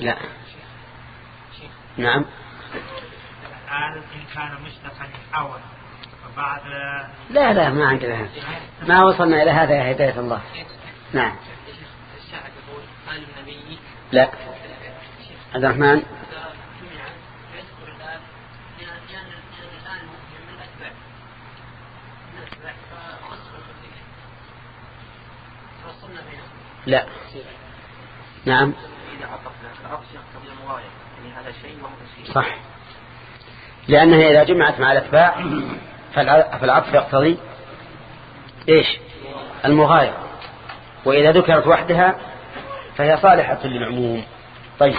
لا. نعم. إن كان مشتقا أول فبعد لا لا ما عندنا ما وصلنا إلى هذا يا هداية الله. نعم. لا. عبد الرحمن. لا. نعم. صح لأنها إذا جمعت مع الأتباع فالعطف يقتضي إيش؟ المغايرة. وإذا ذكرت وحدها فهي صالحة للعموم. طيب.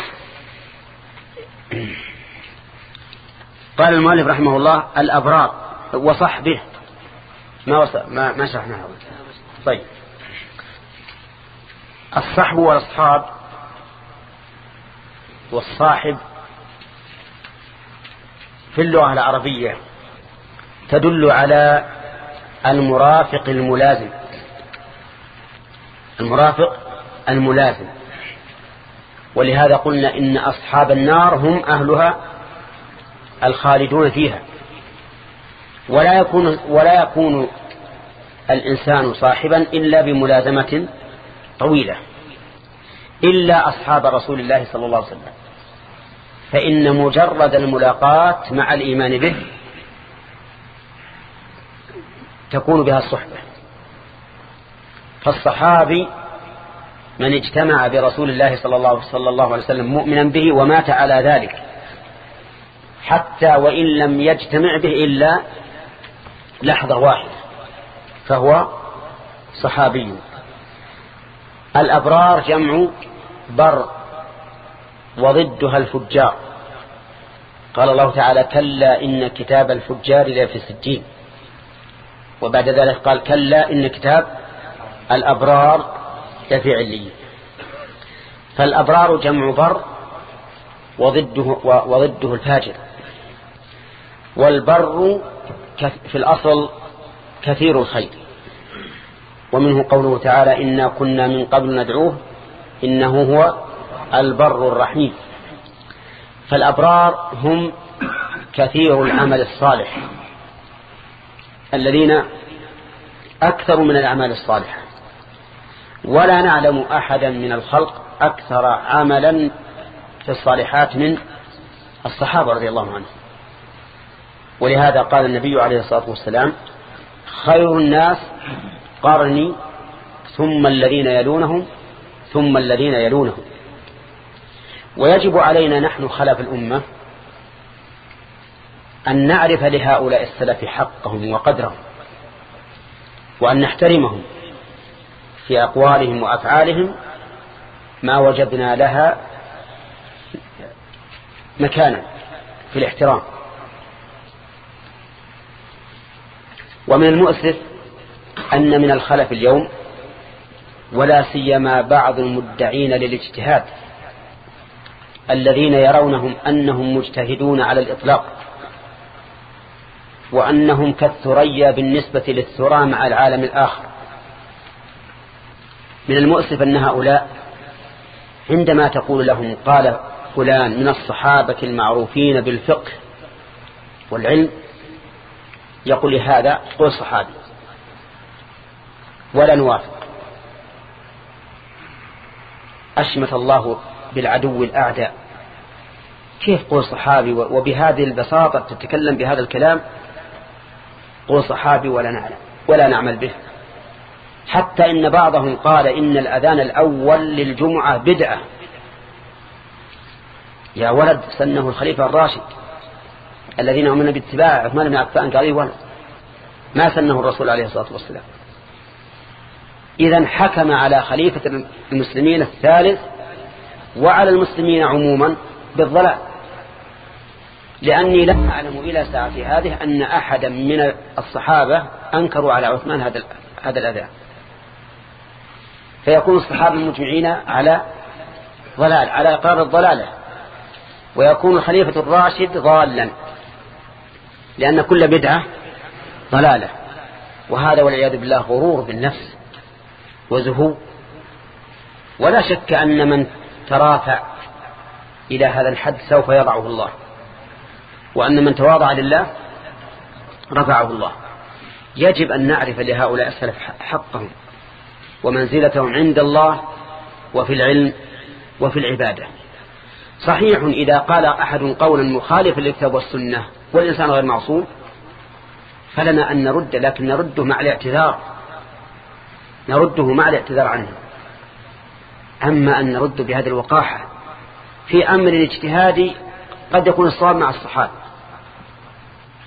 قال المؤلف رحمه الله الأبرار وصحبه. ما وص... ما ما شرحناها طيب. الصحب والأصحاب والصاحب في اللغة العربية تدل على المرافق الملازم. المرافق الملازم. ولهذا قلنا إن أصحاب النار هم أهلها الخالدون فيها. ولا يكون ولا يكون الإنسان صاحبا إلا بملازمة طويلة. إلا أصحاب رسول الله صلى الله عليه وسلم. فإن مجرد الملاقاة مع الإيمان به تكون بها الصحبة. فالصحابي من اجتمع برسول الله صلى الله, صلى الله عليه وسلم مؤمنا به ومات على ذلك. حتى وإن لم يجتمع به إلا لحظة واحدة فهو صحابي. الأبرار جمع بر. وضدها الفجار. قال الله تعالى كلا إن كتاب الفجار لفي السجين. وبعد ذلك قال كلا إن كتاب الأبرار لفي عليين. فالأبرار جمع بر وضده, وضده الفاجر. والبر في الأصل كثير الخير. ومنه قوله تعالى إنا كنا من قبل ندعوه إنه هو البر الرحيم. فالأبرار هم كثير العمل الصالح. الذين أكثر من الأعمال الصالحة. ولا نعلم أحدا من الخلق أكثر عملا في الصالحات من الصحابة رضي الله عنهم. ولهذا قال النبي عليه الصلاة والسلام خير الناس قرني ثم الذين يلونهم ثم الذين يلونهم. ويجب علينا نحن خلف الأمة أن نعرف لهؤلاء السلف حقهم وقدرهم وأن نحترمهم في أقوالهم وأفعالهم ما وجدنا لها مكانا في الاحترام. ومن المؤسف أن من الخلف اليوم ولا سيما بعض المدعين للاجتهاد. الذين يرونهم أنهم مجتهدون على الإطلاق وأنهم كالثريا بالنسبة للثرى مع العالم الآخر. من المؤسف أن هؤلاء عندما تقول لهم قال فلان من الصحابة المعروفين بالفقه والعلم يقول هذا قول صحابي. ولا نوافق. أشمت الله بالعدو الأعداء. كيف قول صحابي وبهذه البساطة تتكلم بهذا الكلام؟ قول صحابي ولا نعلم ولا نعمل به. حتى إن بعضهم قال إن الأذان الأول للجمعة بدعة. يا ولد سنه الخليفة الراشد الذين أمنا باتباع عثمان بن عفان قال ولد ما سنه الرسول عليه الصلاة والسلام؟ إذا حكم على خليفة المسلمين الثالث وعلى المسلمين عموما بالضلال. لأني لا أعلم إلى ساعة هذه أن أحدا من الصحابة أنكروا على عثمان هذا هذا الأذان فيكون الصحابة مجمعين على ضلال على إقرار الضلالة. ويكون الخليفة الراشد ضالا. لأن كل بدعة ضلالة. وهذا والعياذ بالله غرور بالنفس وزهو. ولا شك أن من ترافع إلى هذا الحد سوف يضعه الله. وأن من تواضع لله رفعه الله. يجب أن نعرف لهؤلاء السلف حقهم ومنزلتهم عند الله وفي العلم وفي العبادة. صحيح إذا قال أحد قولا مخالفا للكتاب والسنة والإنسان غير معصوم فلنا أن نرد لكن نرده مع الاعتذار. نرده مع الاعتذار عنه. أما أن نرد بهذه الوقاحة في أمر الاجتهادي قد يكون الصواب مع الصحابة.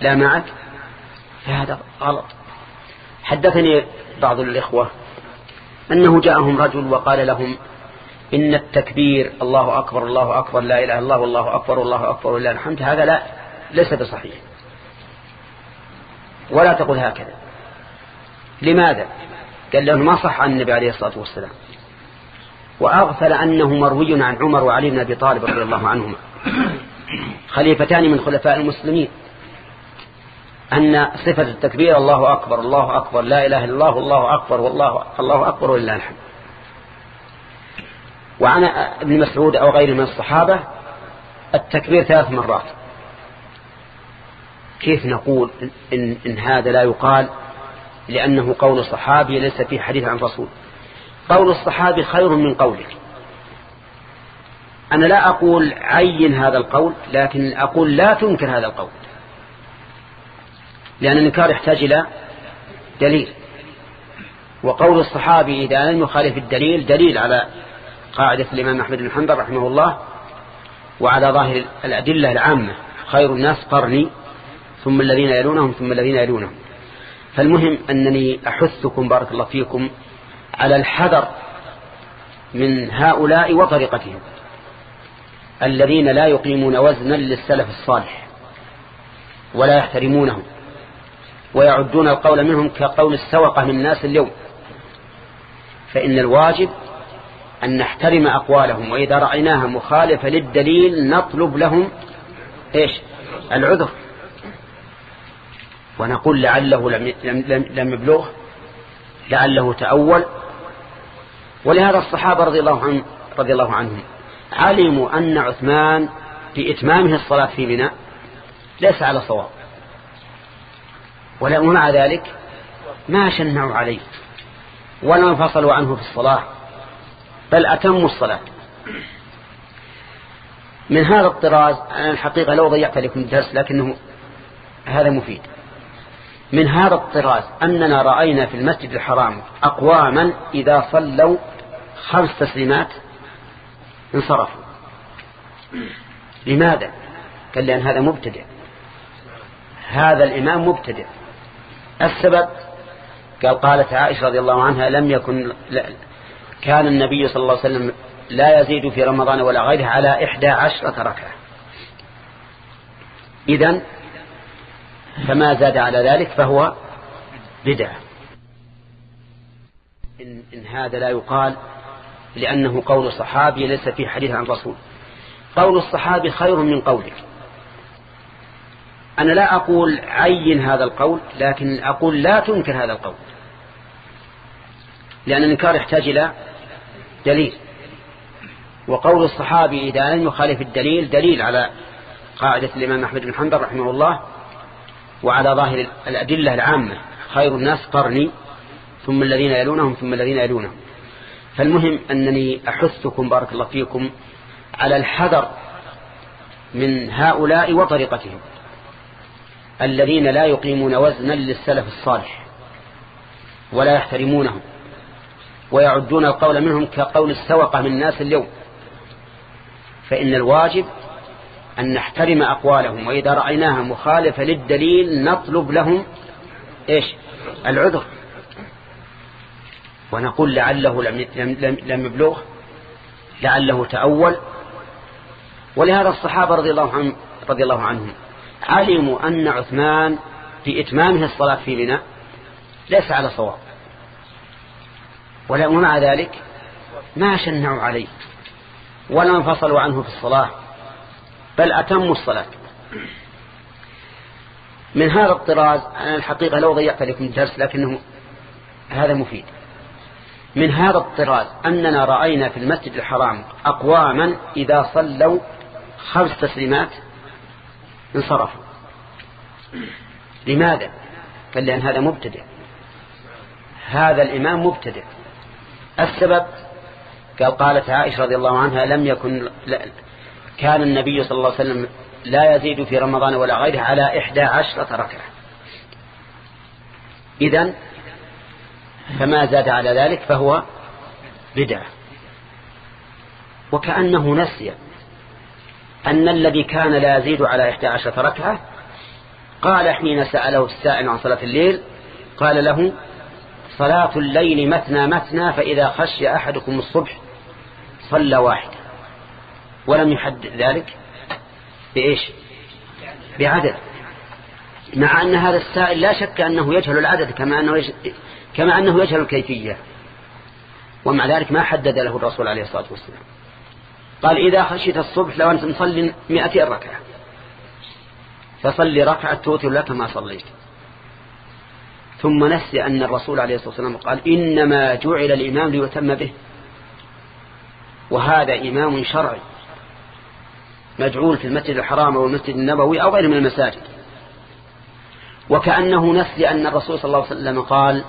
لا معك؟ فهذا غلط. حدثني بعض الإخوة أنه جاءهم رجل وقال لهم إن التكبير الله أكبر الله أكبر لا إله الله والله أكبر والله أكبر ولله الحمد هذا لا ليس بصحيح. ولا تقول هكذا. لماذا؟ قال له ما صح عن النبي عليه الصلاة والسلام. وأغفل أنه مروي عن عمر وعلي بن أبي طالب رضي الله عنهما. خليفتان من خلفاء المسلمين. أن صفة التكبير الله أكبر الله أكبر لا إله إلا الله الله أكبر والله الله أكبر ولله الحمد. وعن ابن مسعود أو غيره من الصحابة التكبير ثلاث مرات. كيف نقول إن, إن هذا لا يقال؟ لأنه قول صحابي ليس فيه حديث عن رسول. قول الصحابي خير من قولك أنا لا أقول عين هذا القول لكن أقول لا تنكر هذا القول. لأن الإنكار يحتاج إلى دليل. وقول الصحابي إذا لم يخالف الدليل دليل على قاعدة الإمام أحمد بن حنبل رحمه الله وعلى ظاهر الأدلة العامة. خير الناس قرني ثم الذين يلونهم ثم الذين يلونهم. فالمهم أنني أحثكم بارك الله فيكم على الحذر من هؤلاء وطريقتهم الذين لا يقيمون وزنا للسلف الصالح ولا يحترمونه ويعدون القول منهم كقول السوقة من الناس اليوم. فإن الواجب أن نحترم أقوالهم وإذا رأيناها مخالفة للدليل نطلب لهم إيش؟ العذر. ونقول لعله لم, لم, لم يبلغه لعله تأول ولهذا الصحابة رضي الله, عنه رضي الله عنهم علموا أن عثمان في إتمامه الصلاة في منى ليس على صواب. ومع ذلك ما شنعوا عليه ولا انفصلوا عنه في الصلاة بل أتموا الصلاة. من هذا الطراز أنا الحقيقة لو ضيعت لكم الدرس لكنه هذا مفيد. من هذا الطراز أننا رأينا في المسجد الحرام أقواما إذا صلوا خمس تسليمات انصرفوا. لماذا؟ قال لأن هذا مبتدع. هذا الإمام مبتدع. السبب؟ قال قالت عائشة رضي الله عنها لم يكن كان النبي صلى الله عليه وسلم لا يزيد في رمضان ولا غيره على إحدى عشرة ركعة. إذن فما زاد على ذلك فهو بدعة. إن, إن هذا لا يقال لأنه قول الصحابي ليس في حديث عن رسول قول الصحابي خير من قولك أنا لا أقول عين هذا القول لكن أقول لا تنكر هذا القول. لأن الإنكار يحتاج إلى دليل. وقول الصحابي إذا لم يخالف الدليل دليل على قاعدة الإمام أحمد بن حنبل رحمه الله وعلى ظاهر الأدلة العامة. خير الناس قرني ثم الذين يلونهم ثم الذين يلونهم. فالمهم أنني أحثكم بارك الله فيكم على الحذر من هؤلاء وطريقتهم الذين لا يقيمون وزنا للسلف الصالح ولا يحترمونهم ويعدون القول منهم كقول السوقة من الناس اليوم فإن الواجب أن نحترم أقوالهم وإذا رأيناها مخالفة للدليل نطلب لهم إيش؟ العذر. ونقول لعله لم, لم, لم يبلغ لعله تأول. ولهذا الصحابة رضي الله, عنهم رضي الله عنهم علموا أن عثمان في إتمامه الصلاة في منى ليس على صواب. ومع ذلك ما شنعوا عليه ولا انفصلوا عنه في الصلاة بل أتموا الصلاة. من هذا الطراز أنا الحقيقة لو ضيعت لكم الدرس لكنه هذا مفيد. من هذا الطراز أننا رأينا في المسجد الحرام أقواما إذا صلوا خمس تسليمات انصرفوا. لماذا؟ قال لأن هذا مبتدع. هذا الإمام مبتدع. السبب؟ قال قالت عائشة رضي الله عنها لم يكن كان النبي صلى الله عليه وسلم لا يزيد في رمضان ولا غيره على إحدى عشرة ركعة. إذن فما زاد على ذلك فهو بدعة. وكأنه نسي أن الذي كان لا يزيد على إحدى عشرة ركعة قال حين سأله السائل عن صلاة الليل قال له صلاة الليل مثنى مثنى فإذا خشي أحدكم الصبح صلى واحد ولم يحدد ذلك بإيش؟ بعدد. مع أن هذا السائل لا شك أنه يجهل العدد كما أنه كما أنه يجهل الكيفية. ومع ذلك ما حدد له الرسول عليه الصلاة والسلام. قال إذا خشيت الصبح لو أنت مصلي مئتين ركعة. فصلي ركعة توتر لك ما صليت. ثم نسي أن الرسول عليه الصلاة والسلام قال إنما جعل الإمام ليتم به. وهذا إمام شرعي. مجعول في المسجد الحرام أو المسجد النبوي أو غيره من المساجد. وكأنه نسي أن الرسول صلى الله عليه وسلم قال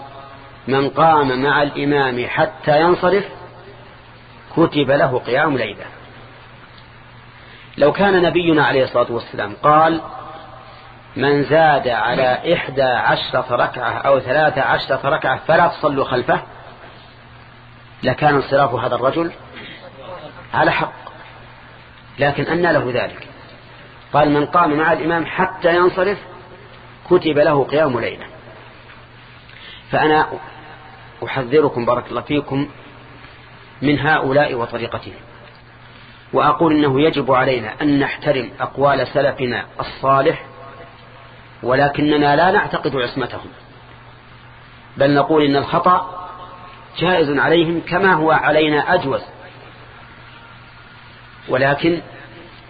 من قام مع الإمام حتى ينصرف كتب له قيام ليلة. لو كان نبينا عليه الصلاة والسلام قال من زاد على إحدى عشرة ركعة أو ثلاثة عشرة ركعة فلا تصلوا خلفه لكان انصراف هذا الرجل على حق. لكن أن له ذلك. قال من قام مع الإمام حتى ينصرف كتب له قيام ليلة. فأنا أحذركم بارك الله فيكم من هؤلاء وطريقتهم. وأقول إنه يجب علينا أن نحترم أقوال سلفنا الصالح ولكننا لا نعتقد عصمتهم. بل نقول إن الخطأ جائز عليهم كما هو علينا أجوز. ولكن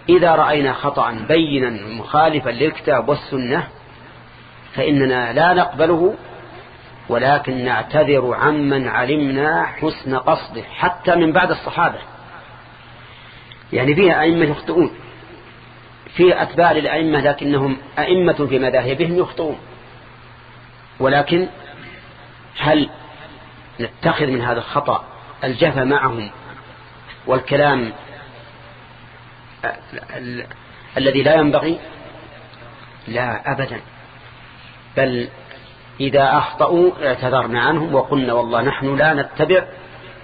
إذا رأينا خطأ بينا مخالفا للكتاب والسنة فإننا لا نقبله ولكن نعتذر عمن علمنا حسن قصده حتى من بعد الصحابة. يعني فيها أئمة يخطئون. في أتباع للأئمة لكنهم أئمة في مذاهبهم يخطئون. ولكن هل نتخذ من هذا الخطأ الجفا معهم والكلام الذي لا ينبغي؟ لا أبدا. بل إذا أخطأوا اعتذرنا عنهم وقلنا والله نحن لا نتبع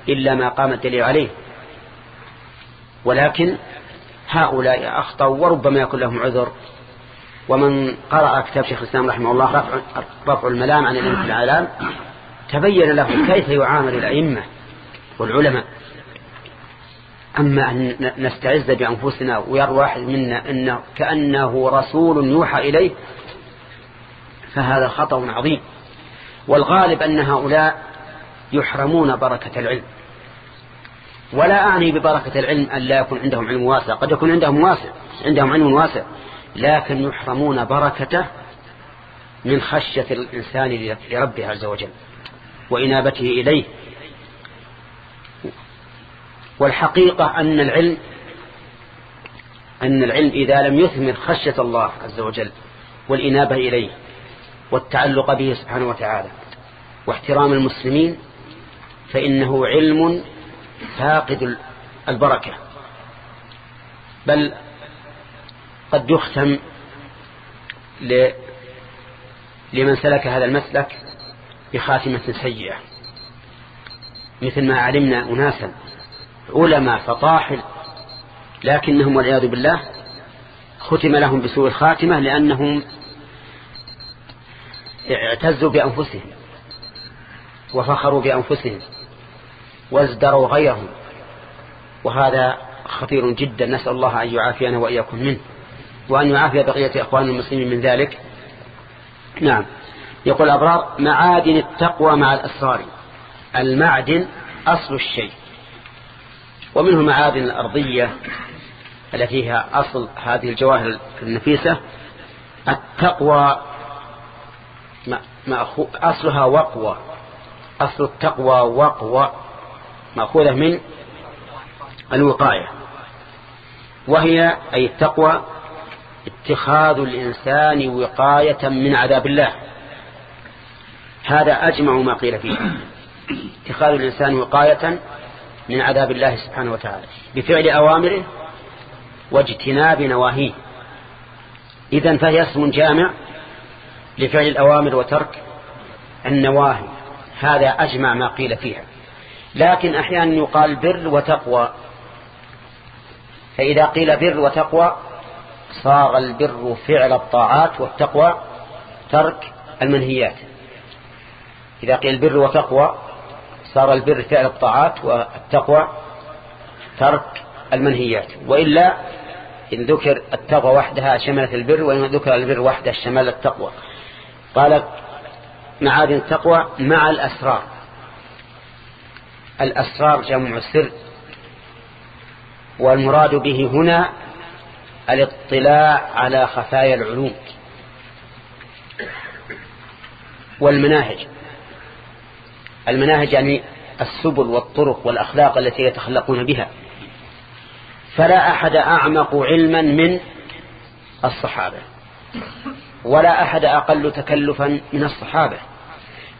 إلا ما قام الدليل عليه. ولكن هؤلاء أخطأوا وربما يكون لهم عذر. ومن قرأ كتاب شيخ الإسلام رحمه الله رفع, رفع الملام عن الأئمة العلام تبين له كيف يعامل الأئمة والعلماء. أما أن نستعز بأنفسنا ويروى واحد منا إنه كأنه رسول يوحى إليه فهذا خطأ عظيم. والغالب أن هؤلاء يحرمون بركة العلم. ولا أعني ببركة العلم أن لا يكون عندهم علم واسع. قد يكون عندهم واسع عندهم علم واسع لكن يحرمون بركته من خشية الإنسان لربه عز وجل وإنابته إليه. والحقيقة أن العلم أن العلم إذا لم يثمر خشية الله عز وجل والإنابة إليه والتعلق به سبحانه وتعالى. واحترام المسلمين فإنه علم فاقد البركة. بل قد يختم لمن سلك هذا المسلك بخاتمة سيئة. مثل ما علمنا أناسا علماء فطاحل لكنهم والعياذ بالله ختم لهم بسوء الخاتمة لأنهم اعتزوا بأنفسهم وفخروا بأنفسهم وازدروا غيرهم وهذا خطير جدا. نسأل الله أن يعافينا وإياكم منه وأن يعافي بقية أخوان المسلمين من ذلك. نعم. يقول أبرار معادن التقوى مع الأسرار. المعدن أصل الشيء. ومنه معادن الأرضية التي هي أصل هذه الجواهر النفيسة. التقوى أصلها وقوى. أصل التقوى وقوى. مأخوذة من الوقاية. وهي أي التقوى اتخاذ الإنسان وقاية من عذاب الله. هذا أجمع ما قيل فيه. اتخاذ الإنسان وقاية من عذاب الله سبحانه وتعالى. بفعل أوامره واجتناب نواهيه. إذن فهي اسم جامع لفعل الأوامر وترك النواهي. هذا أجمع ما قيل فيها. لكن أحيانا يقال بر وتقوى. فإذا قيل بر وتقوى صار البر فعل الطاعات والتقوى ترك المنهيات. إذا قيل بر وتقوى صار البر فعل الطاعات والتقوى ترك المنهيات. وإلا إن ذكر التقوى وحدها شملت البر وإن ذكر البر وحده شمل التقوى. قالت معادن التقوى مع الأسرار. الأسرار جمع السر والمراد به هنا الاطلاع على خفايا العلوم والمناهج. المناهج يعني السبل والطرق والأخلاق التي يتخلقون بها. فلا أحد أعمق علما من الصحابة. ولا أحد أقل تكلفا من الصحابة.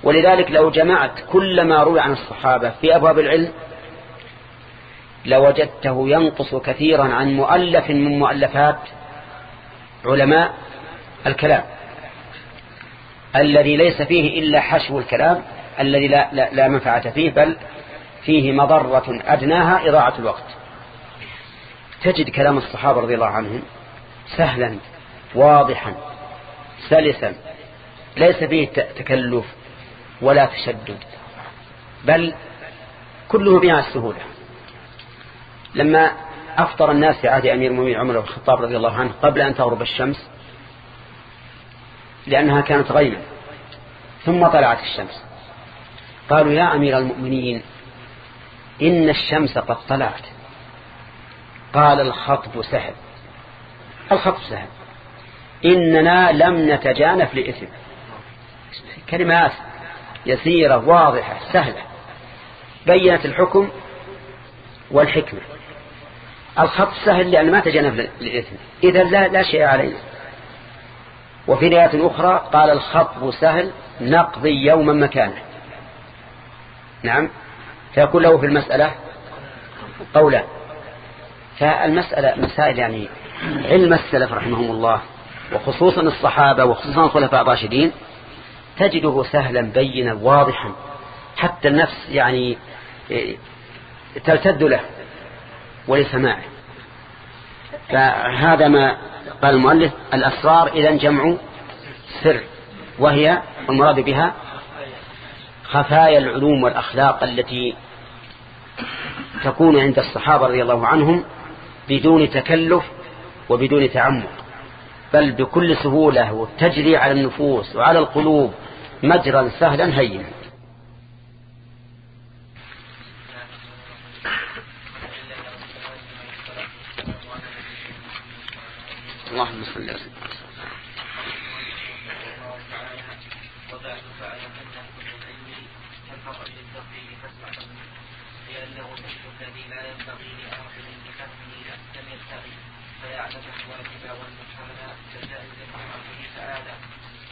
ولذلك لو جمعت كل ما روي عن الصحابة في أبواب العلم لوجدته ينقص كثيرا عن مؤلف من مؤلفات علماء الكلام. الذي ليس فيه إلا حشو الكلام الذي لا, لا, لا منفعة فيه بل فيه مضرة أدناها إضاعة الوقت. تجد كلام الصحابة رضي الله عنهم سهلا واضحا. سلسا ليس فيه تكلف ولا تشدد بل كله بها السهولة. لما أفطر الناس في عهد أمير المؤمنين عمر بن الخطاب رضي الله عنه قبل أن تغرب الشمس لأنها كانت غيمة ثم طلعت الشمس. قالوا يا أمير المؤمنين إن الشمس قد طلعت. قال الخطب سهل الخطب سهل. إننا لم نتجانف لإثم. كلمات يسيرة واضحة سهلة. بينت الحكم والحكمة. الخط سهل لأن ما تجنب للإثم إذا لا, لا شيء علينا. وفي رواية أخرى قال الخطب سهل نقضي يوما مكانه نعم. فيكون له في المسألة قولا فالمسألة مسائل يعني علم السلف رحمهم الله. وخصوصا الصحابة وخصوصا الخلفاء الراشدين تجده سهلا بينا واضحا حتى النفس يعني إيه، تلتد له ولسماعه. فهذا ما قال المؤلف الأسرار إذا جمع سر وهي المراد بها خفايا العلوم والأخلاق التي تكون عند الصحابة رضي الله عنهم بدون تكلف وبدون تعمق. بل بكل سهولة وتجري على النفوس وعلى القلوب مجرا سهلا هينا. اللهم صل وسلم لأنه الذي لا ينبغي لأحد بفهمه لم يبتغي فيعلم الواجب والمحرم كجائز ربه تعالى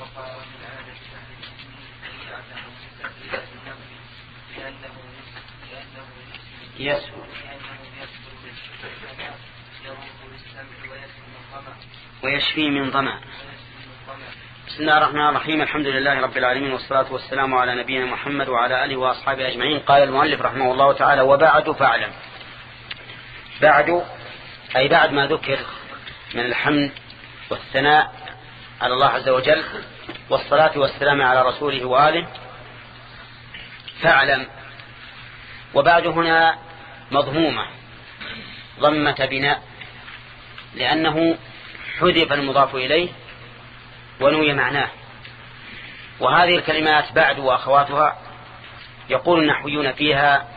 وقال من عادة أهل المسلمين أن يعلموا بتأويل النبي لأنه لأنه الظمأ ويشفي من ظمأ بسم الله الرحمن الرحيم. الحمد لله رب العالمين والصلاة والسلام على نبينا محمد وعلى آله وأصحابه أجمعين. قال المؤلف رحمه الله تعالى وبعد فاعلم. بعد أي بعد ما ذكر من الحمد والثناء على الله عز وجل والصلاة والسلام على رسوله وآله فاعلم. وبعد هنا مضمومة. ضمة بناء. لأنه حذف المضاف إليه ونوي معناه. وهذه الكلمات بعد وأخواتها يقول النحويون فيها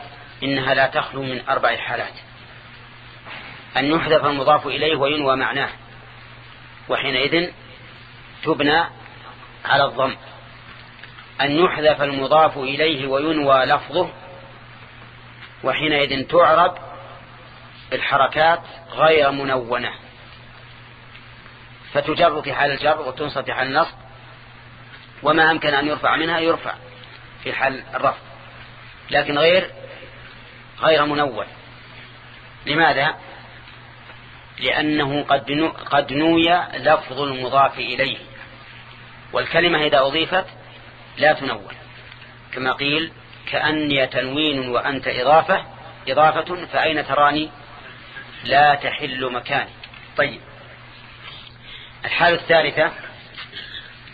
إنها لا تخلو من أربع حالات. أن يحذف المضاف إليه وينوى معناه. وحينئذ تبنى على الضم. أن يحذف المضاف إليه وينوى لفظه وحينئذ تعرب بالحركات غير منونة. فتجر في حال الجر وتنصب في حال النصب وما أمكن أن يرفع منها يرفع في حال الرفع لكن غير غير منون. لماذا؟ لأنه قد قد نوي لفظ المضاف إليه والكلمة إذا أضيفت لا تنون. كما قيل كأني تنوين وأنت إضافة إضافة فأين تراني؟ لا تحل مكاني. طيب. الحالة الثالثة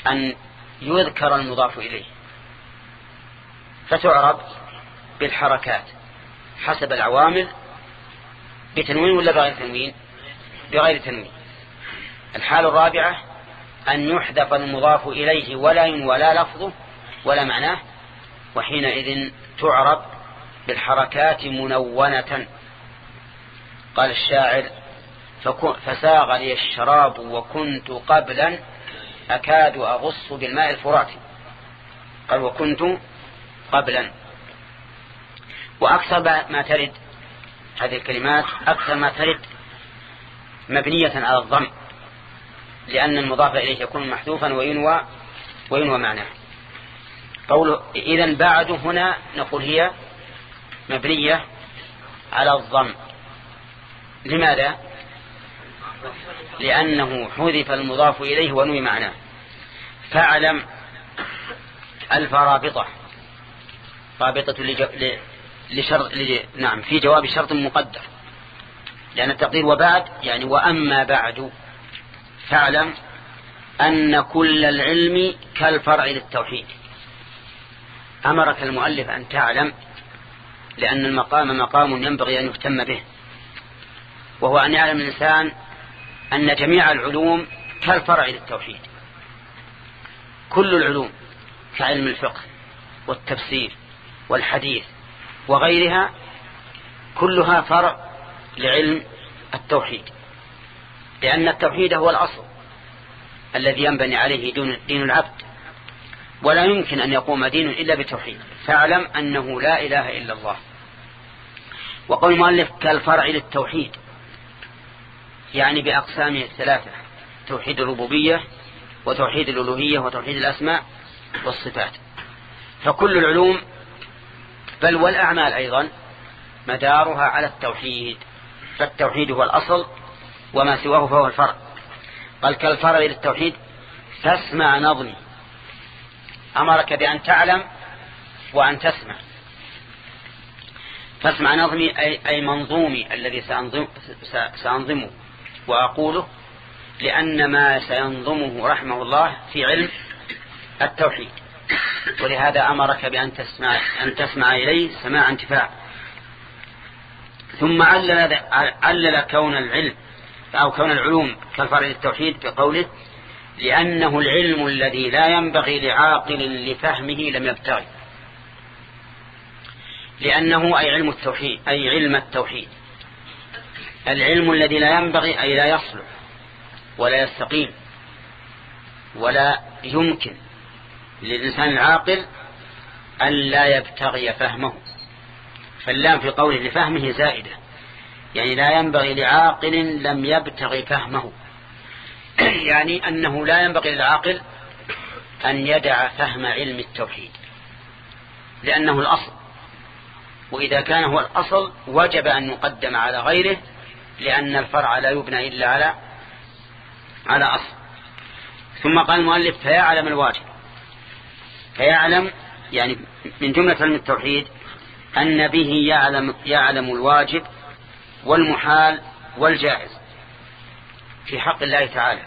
أن يذكر المضاف إليه. فتعرب بالحركات حسب العوامل بتنوين ولا بغير تنوين؟ بغير تنوين. الحالة الرابعة أن يحذف المضاف إليه ولا ولا لفظه ولا معناه وحينئذ تعرب بالحركات منونة. قال الشاعر فساغ لي الشراب وكنت قبلا أكاد أغص بالماء الفراتي قال وكنت قبلا. وأكثر ما ترد هذه الكلمات أكثر ما ترد مبنية على الضم لأن المضاف إليه يكون محذوفا وينوى وينوى معناه. قوله إذا بعد هنا نقول هي مبنية على الضم. لماذا؟ لأنه حذف المضاف إليه ونوي معناه. فاعلم ألف رابطة. رابطة لشرط نعم في جواب شرط مقدر. لأن التقدير وبعد يعني وأما بعد. فاعلم أن كل العلم كالفرع للتوحيد. أمرك المؤلف أن تعلم لأن المقام مقام ينبغي أن يهتم به. وهو أن يعلم الإنسان أن جميع العلوم كالفرع للتوحيد. كل العلوم كعلم الفقه والتفسير والحديث وغيرها كلها فرع لعلم التوحيد. لأن التوحيد هو الأصل الذي ينبني عليه دين العبد. ولا يمكن أن يقوم دين إلا بتوحيد. فاعلم أنه لا إله إلا الله. وقول المؤلف كالفرع للتوحيد. يعني بأقسامه الثلاثة توحيد الربوبية وتوحيد الألوهية وتوحيد الأسماء والصفات. فكل العلوم بل والأعمال أيضا مدارها على التوحيد. فالتوحيد هو الأصل وما سواه فهو الفرع. قال كالفرع للتوحيد فاسمع نظمي. أمرك بأن تعلم وأن تسمع. فاسمع نظمي أي, منظومي الذي سأنظم سأنظمه وأقوله لأن ما سينظمه رحمه الله في علم التوحيد. ولهذا أمرك بأن تسمع, أن تسمع إليه سماع انتفاع. ثم علل, علل كون العلم أو كون العلوم كالفرع التوحيد بقوله لأنه العلم الذي لا ينبغي لعاقل لفهمه لم يبتغي. لأنه أي علم التوحيد أي علم التوحيد. العلم الذي لا ينبغي أي لا يصلح ولا يستقيم ولا يمكن للإنسان العاقل أن لا يبتغي فهمه. فاللام في قوله لفهمه زائدة يعني لا ينبغي لعاقل لم يبتغي فهمه. *clears throat* يعني أنه لا ينبغي للعاقل أن يدع فهم علم التوحيد لأنه الأصل. وإذا كان هو الأصل وجب أن يقدم على غيره لأن الفرع لا يبنى إلا على على أصل. ثم قال المؤلف فيعلم الواجب. فيعلم يعني من جملة علم التوحيد أن به يعلم, يعلم الواجب والمحال والجائز. في حق الله تعالى.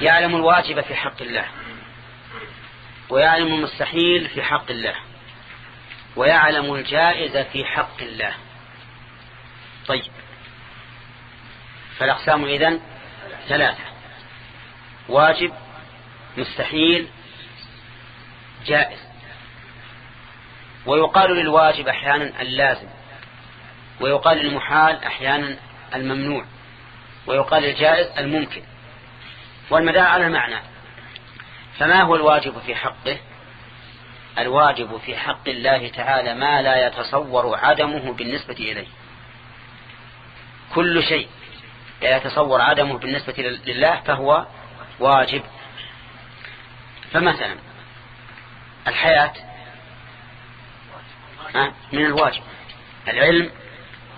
يعلم الواجب في حق الله. ويعلم المستحيل في حق الله. ويعلم الجائز في حق الله. طيب. فالأقسام إذن ثلاثة. واجب مستحيل جائز. ويقال للواجب أحيانا اللازم. ويقال للمحال أحيانا الممنوع. ويقال للجائز الممكن. والمدار على المعنى. فما هو الواجب في حقه؟ الواجب في حق الله تعالى ما لا يتصور عدمه بالنسبة إليه. كل شيء لا يتصور عدمه بالنسبة لله فهو واجب. فمثلا الحياة من الواجب. العلم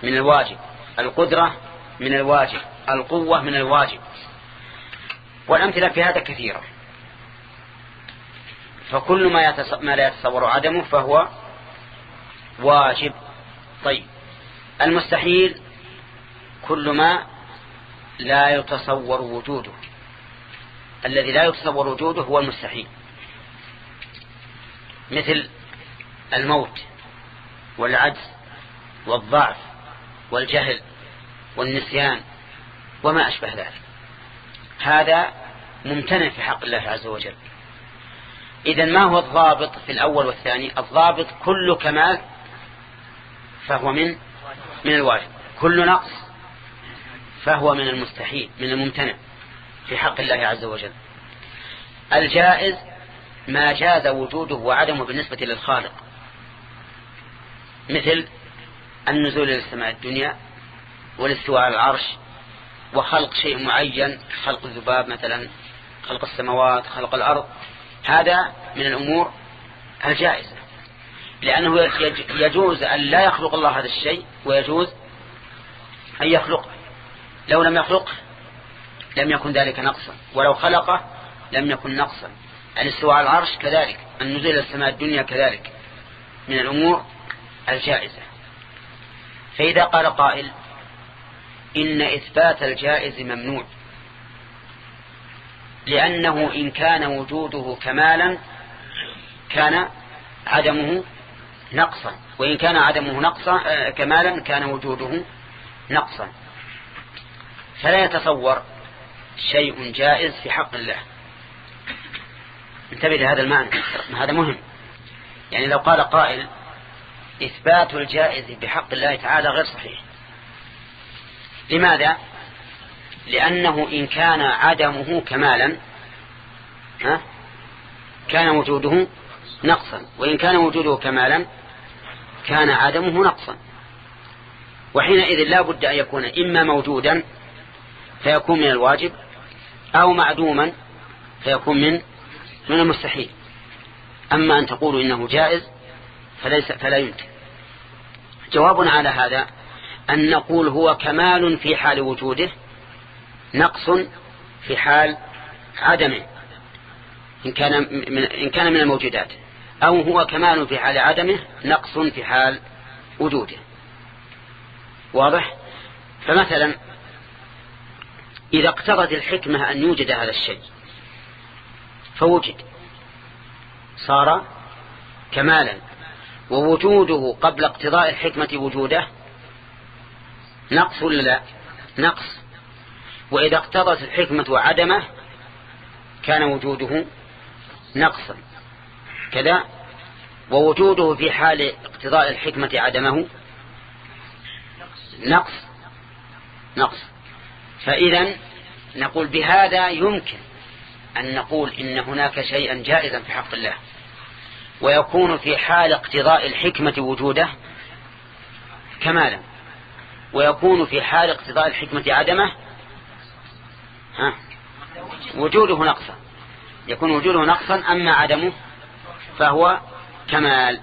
من الواجب. القدرة من الواجب القوة من الواجب. والأمثلة في هذا كثيرة. فكل ما, يتص... ما لا يتصور عدمه فهو واجب. طيب. المستحيل كل ما لا يتصور وجوده. الذي لا يتصور وجوده هو المستحيل. مثل الموت والعجز والضعف والجهل. والنسيان وما أشبه ذلك. هذا ممتنع في حق الله عز وجل. إذا ما هو الضابط في الأول والثاني؟ الضابط كل كمال فهو من من الواجب. كل نقص فهو من المستحيل من الممتنع في حق الله عز وجل. الجائز ما جاز وجوده وعدمه بالنسبة للخالق. مثل النزول إلى السماء الدنيا والاستواء على العرش وخلق شيء معين خلق الذباب مثلا خلق السماوات خلق الأرض. هذا من الأمور الجائزة لأنه يجوز أن لا يخلق الله هذا الشيء ويجوز أن يخلقه. لو لم يخلقه لم يكن ذلك نقصا. ولو خلقه لم يكن نقصا. الاستواء على العرش كذلك النزول إلى السماء الدنيا كذلك من الأمور الجائزة. فإذا قال قائل إن إثبات الجائز ممنوع. لأنه إن كان وجوده كمالا كان عدمه نقصا. وإن كان عدمه نقصا آه، كمالا كان وجوده نقصا. فلا يتصور شيء جائز في حق الله. انتبه لهذا المعنى هذا مهم. يعني لو قال قائل إثبات الجائز بحق الله تعالى غير صحيح. لماذا؟ لأنه إن كان عدمه كمالا ها كان وجوده نقصا وإن كان وجوده كمالا كان عدمه نقصا. وحينئذ لا بد أن يكون إما موجودا فيكون من الواجب أو معدوما فيكون من من المستحيل. أما أن تقولوا إنه جائز فليس فلا يمكن. جواب على هذا أن نقول هو كمال في حال وجوده نقص في حال عدمه إن كان من, إن كان من الموجودات. أو هو كمال في حال عدمه نقص في حال وجوده. واضح؟ فمثلا إذا اقتضت الحكمة أن يوجد هذا الشيء فوجد صار كمالا ووجوده قبل اقتضاء الحكمة وجوده نقص ولا لا؟ نقص. وإذا اقتضت الحكمة عدمه كان وجوده نقصا. كذا. ووجوده في حال اقتضاء الحكمة عدمه نقص. نقص. فإذا نقول بهذا يمكن أن نقول إن هناك شيئا جائزا في حق الله. ويكون في حال اقتضاء الحكمة وجوده كمالا. ويكون في حال اقتضاء الحكمة عدمه ها وجوده نقصا. يكون وجوده نقصا أما عدمه فهو كمال.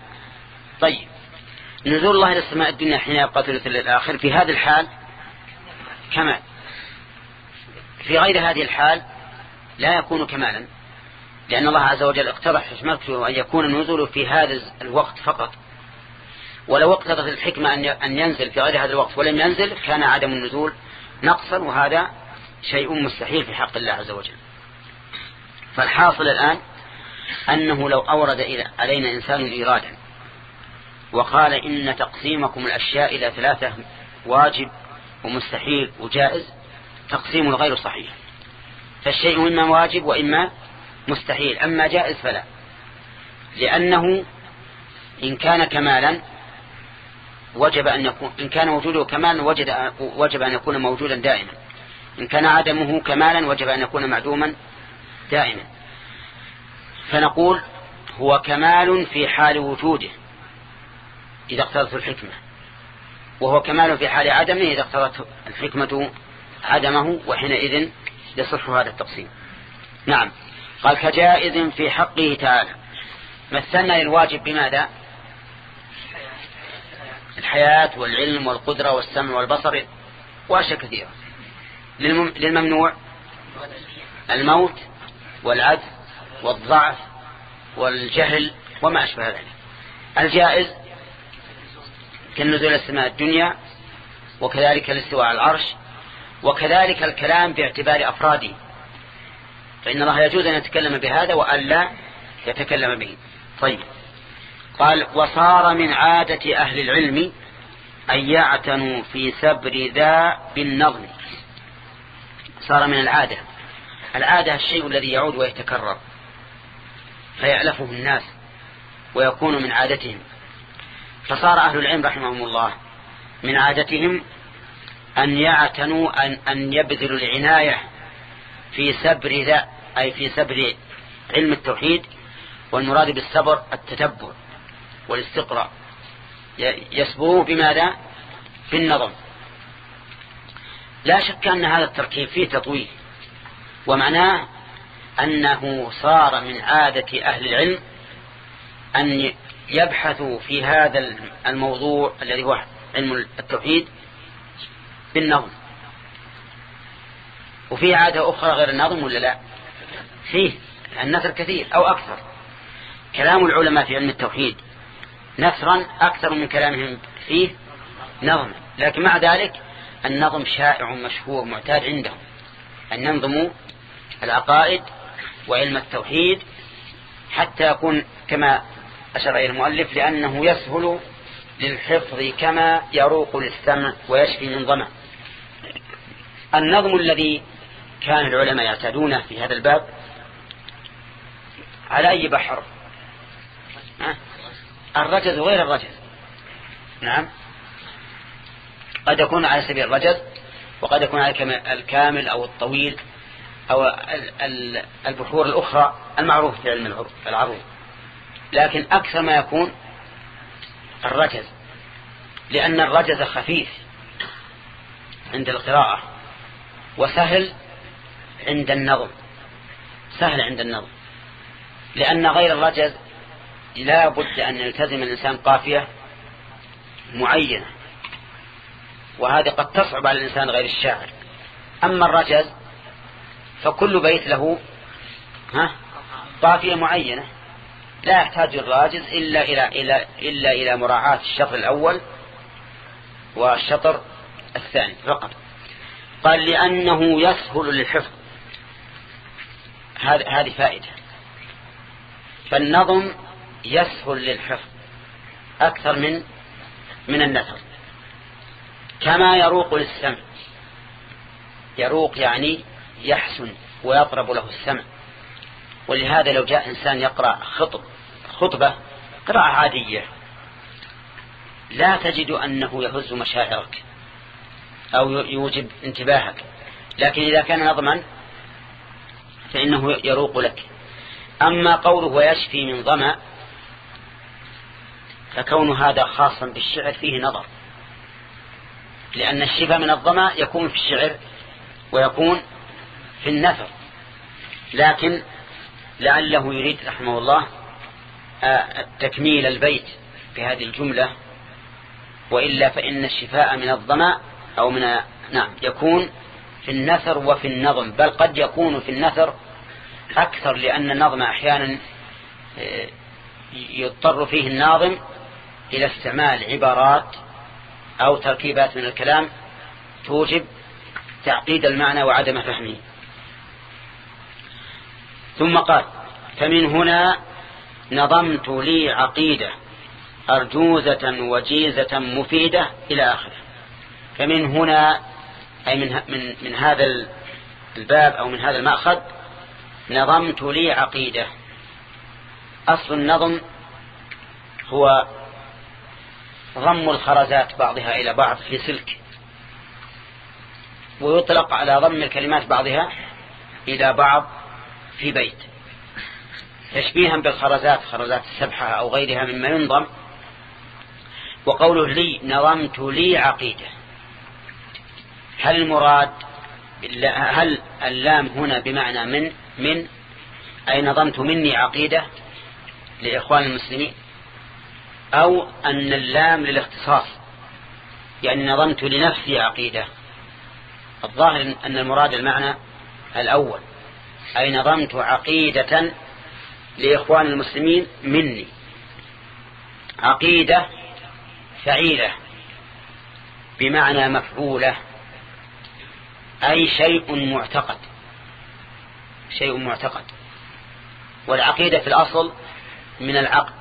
طيب. نزول الله إلى السماء الدنيا حين يبقى ثلث الآخر في هذه الحال كمال. في غير هذه الحال لا يكون كمالا لأن الله عز وجل اقترح حكمته أن يكون النزول في هذا الوقت فقط. ولو اقتضت الحكمة أن ينزل في غير هذا الوقت ولم ينزل كان عدم النزول نقصا وهذا شيء مستحيل في حق الله عز وجل. فالحاصل الآن أنه لو أورد علينا إنسان إيرادا وقال إن تقسيمكم الأشياء إلى ثلاثة واجب ومستحيل وجائز تقسيم غير صحيح. فالشيء إما واجب وإما مستحيل أما جائز فلا. لأنه إن كان كمالا وجب أن يكون إن كان وجوده كمالا وجد وجب أن يكون موجودا دائما. إن كان عدمه كمالا وجب أن يكون معدوما دائما. فنقول هو كمال في حال وجوده إذا اقتضت الحكمة. وهو كمال في حال عدمه إذا اقتضت الحكمة عدمه وحينئذ يصح هذا التقسيم. نعم. قال كجائز في حقه تعالى. مثلنا للواجب بماذا؟ الحياة والعلم والقدرة والسمع والبصر وأشياء كثيرة. للممنوع الموت والعدل والضعف والجهل وما أشبه ذلك. الجائز كالنزول السماء الدنيا وكذلك الاستواء على العرش وكذلك الكلام باعتبار أفراده فإن الله يجوز أن يتكلم بهذا وأن لا يتكلم به. طيب. قال وصار من عادة أهل العلم أن يعتنوا في سبر ذا بالنظم. صار من العادة. العادة الشيء الذي يعود ويتكرر فيعلفه الناس ويكون من عادتهم. فصار أهل العلم رحمهم الله من عادتهم أن يعتنوا أن, أن يبذلوا العناية في سبر ذا أي في سبر علم التوحيد والمراد بالسبر التتبع. والاستقراء. يسبروه بماذا؟ بالنظم. لا شك أن هذا التركيب فيه تطويل ومعناه أنه صار من عادة أهل العلم أن يبحثوا في هذا الموضوع الذي هو علم التوحيد بالنظم. وفي عادة أخرى غير النظم ولا لا؟ فيه النثر كثير أو أكثر. كلام العلماء في علم التوحيد نثرا أكثر من كلامهم فيه نظم. لكن مع ذلك النظم شائع مشهور معتاد عندهم. أن ينظموا العقائد وعلم التوحيد حتى يكون كما أشار إلى المؤلف لأنه يسهل للحفظ كما يروق للسمع ويشفي من ظمأ. النظم الذي كان العلماء يعتادونه في هذا الباب على أي بحر؟ الرجز وغير الرجز. نعم. قد يكون على سبيل الرجز وقد يكون على الكامل أو الطويل أو البحور الأخرى المعروف في علم العروض. لكن أكثر ما يكون الرجز لأن الرجز خفيف عند القراءة وسهل عند النظم. سهل عند النظم. لأن غير الرجز لا بد أن يلتزم الإنسان قافية معينة وهذه قد تصعب على الإنسان غير الشاعر. أما الرجز فكل بيت له ها قافية معينة. لا يحتاج الراجز إلا إلى, إلى, إلا إلى مراعاة الشطر الأول والشطر الثاني فقط. قال لأنه يسهل للحفظ. هذه فائدة. فالنظم يسهل للحفظ أكثر من من النثر كما يروق للسمع. يروق يعني يحسن ويطرب له السمع. ولهذا لو جاء إنسان يقرأ خطب خطبة قراءة عادية لا تجد أنه يهز مشاعرك أو يوجب انتباهك. لكن إذا كان نظما فإنه يروق لك. أما قوله ويشفي من ظمأ فكون هذا خاصا بالشعر فيه نظر. لأن الشفاء من الظمأ يكون في الشعر ويكون في النثر. لكن لعله يريد رحمه الله آه، تكميل البيت في هذه الجملة. وإلا فإن الشفاء من الظمأ أو من نعم يكون في النثر وفي النظم. بل قد يكون في النثر أكثر لأن النظم أحيانا آه، يضطر فيه الناظم إلى استعمال عبارات أو تركيبات من الكلام توجب تعقيد المعنى وعدم فهمه. ثم قال فمن هنا نظمت لي عقيدة أرجوزة وجيزة مفيدة إلى آخره. فمن هنا أي من, من, من هذا الباب أو من هذا المأخذ نظمت لي عقيدة. أصل النظم هو ضم الخرزات بعضها إلى بعض في سلك. ويطلق على ضم الكلمات بعضها إلى بعض في بيت. تشبيها بالخرزات خرزات السبحة أو غيرها مما ينظم وقوله لي نظمت لي عقيدة. هل المراد هل اللام هنا بمعنى من من؟ أي نظمت مني عقيدة لإخوان المسلمين؟ أو أن اللام للاختصاص يعني نظمت لنفسي عقيدة. الظاهر أن المراد المعنى الأول أي نظمت عقيدة لإخوان المسلمين مني. عقيدة فعيلة بمعنى مفعولة أي شيء معتقد شيء معتقد. والعقيدة في الأصل من العقد.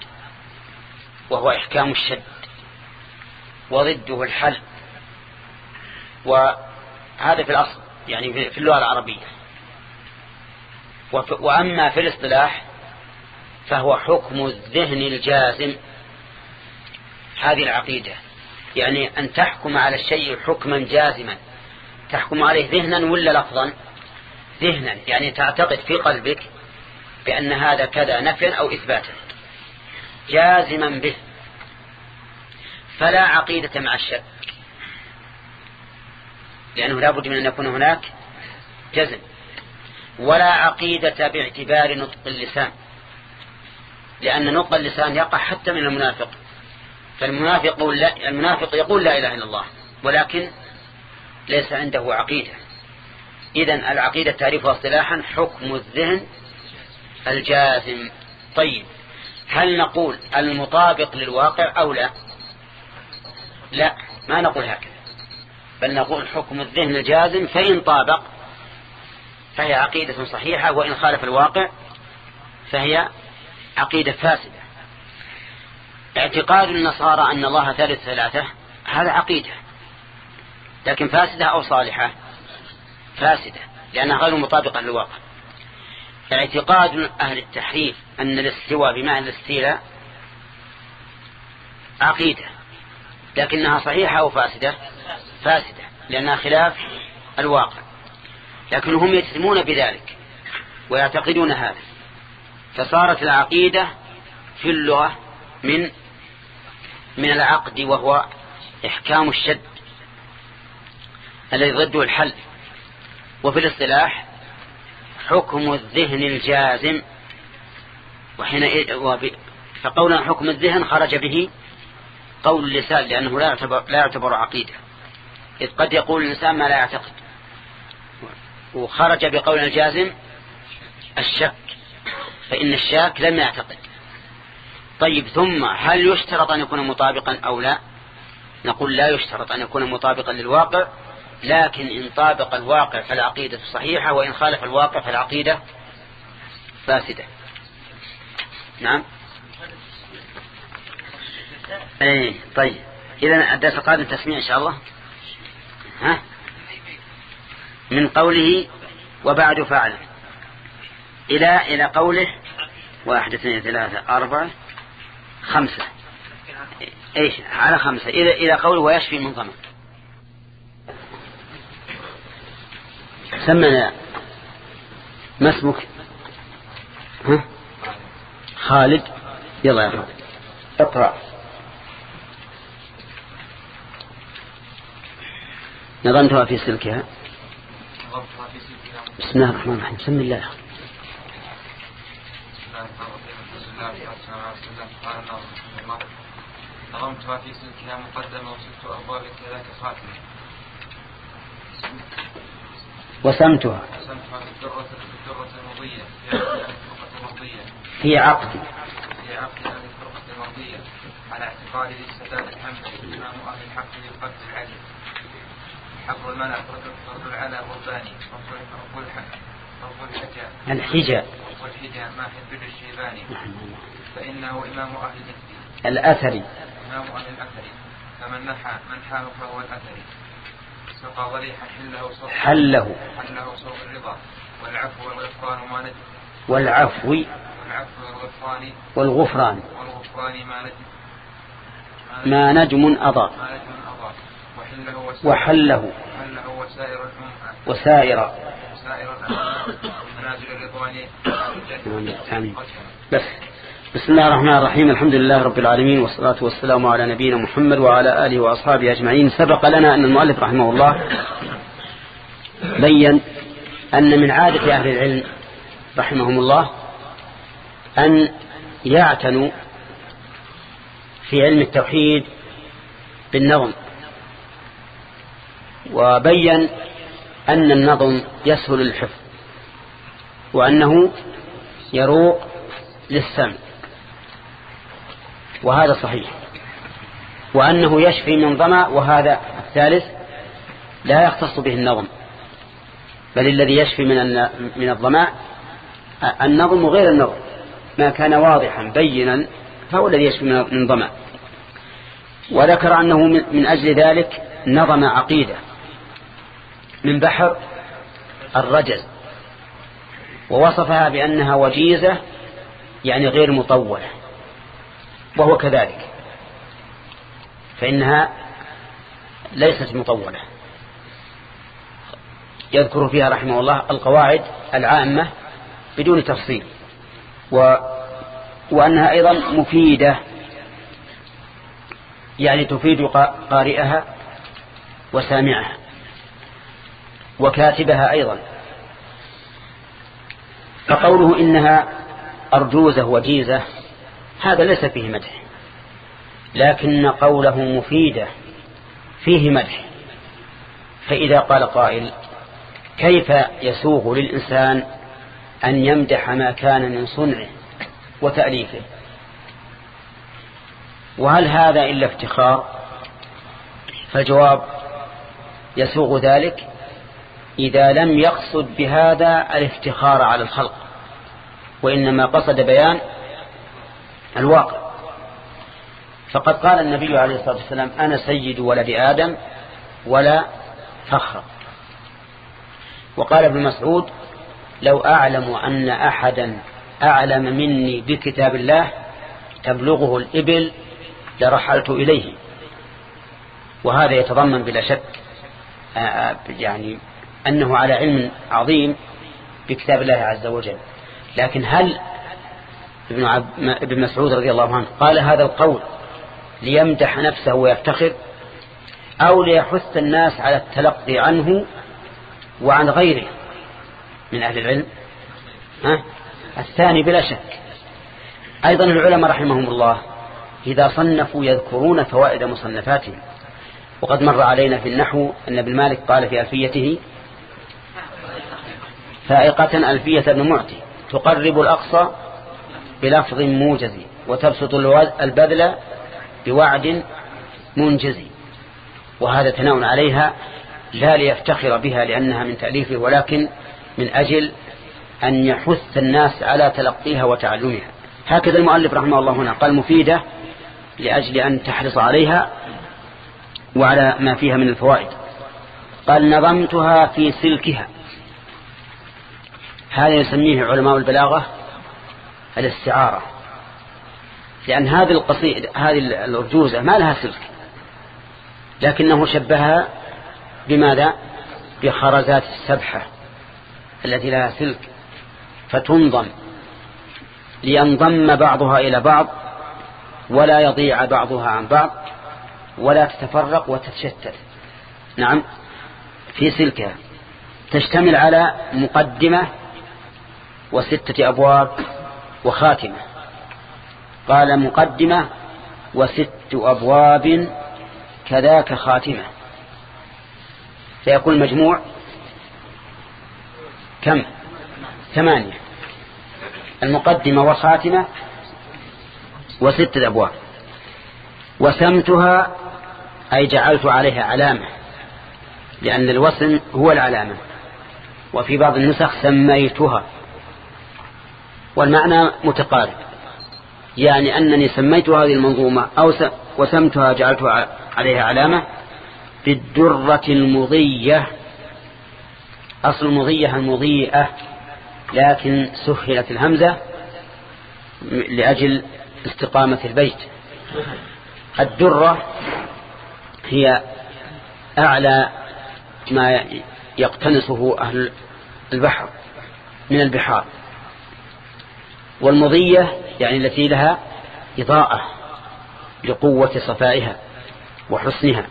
وهو إحكام الشد وضده الحل. وهذا في الأصل يعني في اللغة العربية. وأما في الاصطلاح فهو حكم الذهن الجازم. هذه العقيدة يعني أن تحكم على الشيء حكما جازما. تحكم عليه ذهنا ولا لفظا؟ ذهنا يعني تعتقد في قلبك بأن هذا كذا نفيا أو إثباتا. جازما به. فلا عقيدة مع الشك لأنه لا بد من أن يكون هناك جزم. ولا عقيدة باعتبار نطق اللسان. لأن نطق اللسان يقع حتى من المنافق. فالمنافق لا, المنافق يقول لا إله إلا الله. ولكن ليس عنده عقيدة. إذا العقيدة تعريفها اصطلاحا حكم الذهن الجازم. طيب. هل نقول المطابق للواقع أو لا؟ لا ما نقول هكذا. بل نقول حكم الذهن الجازم فإن طابق فهي عقيدة صحيحة وإن خالف الواقع فهي عقيدة فاسدة. اعتقاد النصارى أن الله ثالث ثلاثة هذا عقيدة. لكن فاسدة أو صالحة؟ فاسدة لأنها غير مطابقة للواقع. اعتقاد أهل التحريف أن الاستواء بمعنى الاستيلاء عقيدة لكنها صحيحة أو فاسدة؟ فاسدة لأنها خلاف الواقع. لكن هم يجزمون بذلك ويعتقدون هذا. فصارت العقيدة في اللغة من من العقد وهو إحكام الشد الذي ضده الحل. وفي الاصطلاح حكم الذهن الجازم. وحين فقولنا حكم الذهن خرج به قول اللسان لأنه لا يعتبر, لا يعتبر عقيدة. إذ قد يقول الإنسان ما لا يعتقد. وخرج بقول الجازم الشك فإن الشاك لم يعتقد. طيب ثم هل يشترط أن يكون مطابقا أو لا؟ نقول لا يشترط أن يكون مطابقا للواقع. لكن إن طابق الواقع فالعقيدة صحيحة وإن خالف الواقع فالعقيدة فاسدة. نعم؟ إيه طيب. إذا الدرس القادم تسميع إن شاء الله. ها؟ من قوله وبعد فعل إلى إلى قوله واحد اثنين ثلاثة أربعة خمسة. إيش؟ على خمسة. إلى إلى قوله ويشفي من ضمن. سمنا ما اسمك؟ ها؟ خالد. يلا يا خالد اقرأ. نظمتها في سلكها بسم الله الرحمن الرحيم. بسم الله. نظمتها في سلكها مقدمة وست أبواب كذاك خاتمة وسمتها في عقد. عقد أهل الفرقة على اعتقاد السداد إمام أهل الحق الحجة الشيباني فإنه إمام أهل الإثم الأثري. إمام أهل الأثر فمن نحى من فهو الأثري. سقى ضريحا حله صوت حله. حله صوت الرضا. والعفو والغفران ما نجم والعفو والعفو والغفران والغفران. والغفران ما نجم ما نجم أضاء. وحله وسائر وحله. وسائر وسائر. وسائر منازل الرضوان. آمين بس. بسم الله الرحمن الرحيم الحمد لله رب العالمين والصلاة والسلام على نبينا محمد وعلى آله وأصحابه أجمعين سبق لنا أن المؤلف رحمه الله بين أن من عادة أهل العلم رحمهم الله أن يعتنوا في علم التوحيد بالنظم وبين أن النظم يسهل الحفظ وأنه يروق للسمع وهذا صحيح. وأنه يشفي من ظمأ وهذا الثالث لا يختص به النظم. بل الذي يشفي من من الظماء النظم غير النظم. ما كان واضحا بينا فهو الذي يشفي من ظمأ. وذكر أنه من أجل ذلك نظم عقيدة. من بحر الرجز ووصفها بأنها وجيزة يعني غير مطولة. وهو كذلك. فإنها ليست مطولة. يذكر فيها رحمه الله القواعد العامة بدون تفصيل. و وأنها أيضا مفيدة. يعني تفيد قارئها وسامعها. وكاتبها أيضا. فقوله إنها أرجوزة وجيزة هذا ليس فيه مدح. لكن قوله مفيدة فيه مدح. فإذا قال قائل كيف يسوغ للإنسان أن يمدح ما كان من صنعه وتأليفه؟ وهل هذا إلا افتخار؟ فالجواب يسوغ ذلك إذا لم يقصد بهذا الافتخار على الخلق وإنما قصد بيان الواقع. فقد قال النبي عليه الصلاة والسلام أنا سيد ولد آدم ولا فخر. وقال ابن مسعود لو أعلم أن أحدا أعلم مني بكتاب الله تبلغه الإبل لرحلت إليه. وهذا يتضمن بلا شك آه، آه، يعني أنه على علم عظيم بكتاب الله عز وجل. لكن هل ابن, عب... ابن مسعود رضي الله عنه قال هذا القول ليمدح نفسه ويفتخر أو ليحث الناس على التلقي عنه وعن غيره من أهل العلم. ها؟ الثاني بلا شك. أيضا العلماء رحمهم الله إذا صنفوا يذكرون فوائد مصنفاتهم. وقد مر علينا في النحو أن ابن مالك قال في ألفيته فائقة ألفية ابن معتي تقرب الأقصى بلفظ موجز وتبسط البذل بوعد منجز. وهذا تناول عليها لا ليفتخر بها لأنها من تأليفه ولكن من أجل أن يحث الناس على تلقيها وتعلمها. هكذا المؤلف رحمه الله هنا قال مفيدة لأجل أن تحرص عليها وعلى ما فيها من الفوائد. قال نظمتها في سلكها. هذا يسميه علماء البلاغة الاستعارة. لأن هذه القصيدة هذه الأرجوزة ما لها سلك. لكنه شبهها بماذا؟ بخرزات السبحة التي لها سلك. فتنظم. لينضم بعضها إلى بعض ولا يضيع بعضها عن بعض ولا تتفرق وتتشتت. نعم. في سلكها. تشتمل على مقدمة وستة أبواب وخاتمة. قال مقدمة وست أبواب كذاك خاتمة. فيكون مجموع كم؟ ثمانية. المقدمة والخاتمة وستة أبواب. وسمتها أي جعلت عليها علامة لأن الوسم هو العلامة. وفي بعض النسخ سميتها. والمعنى متقارب. يعني أنني سميت هذه المنظومة أو وسمتها جعلتها عليها علامة بالدرة المضية. أصل المضية المضيئة لكن سهلت الهمزة لأجل استقامة البيت. الدرة هي أعلى ما يقتنصه أهل البحر من البحار. والمضية يعني التي لها إضاءة لقوة صفائها وحسنها.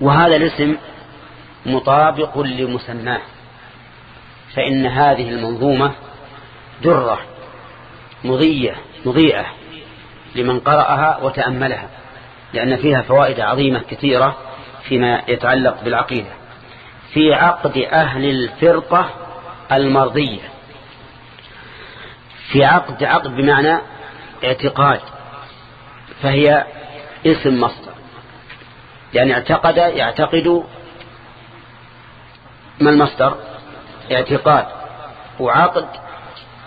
وهذا الاسم مطابق لمسماه فإن هذه المنظومة درة مضية مضيئة لمن قرأها وتأملها لأن فيها فوائد عظيمة كثيرة فيما يتعلق بالعقيدة. في عقد أهل الفرقة المرضية. في عقد عقد بمعنى اعتقاد فهي اسم مصدر. يعني اعتقد يعتقد ما المصدر؟ اعتقاد وعقد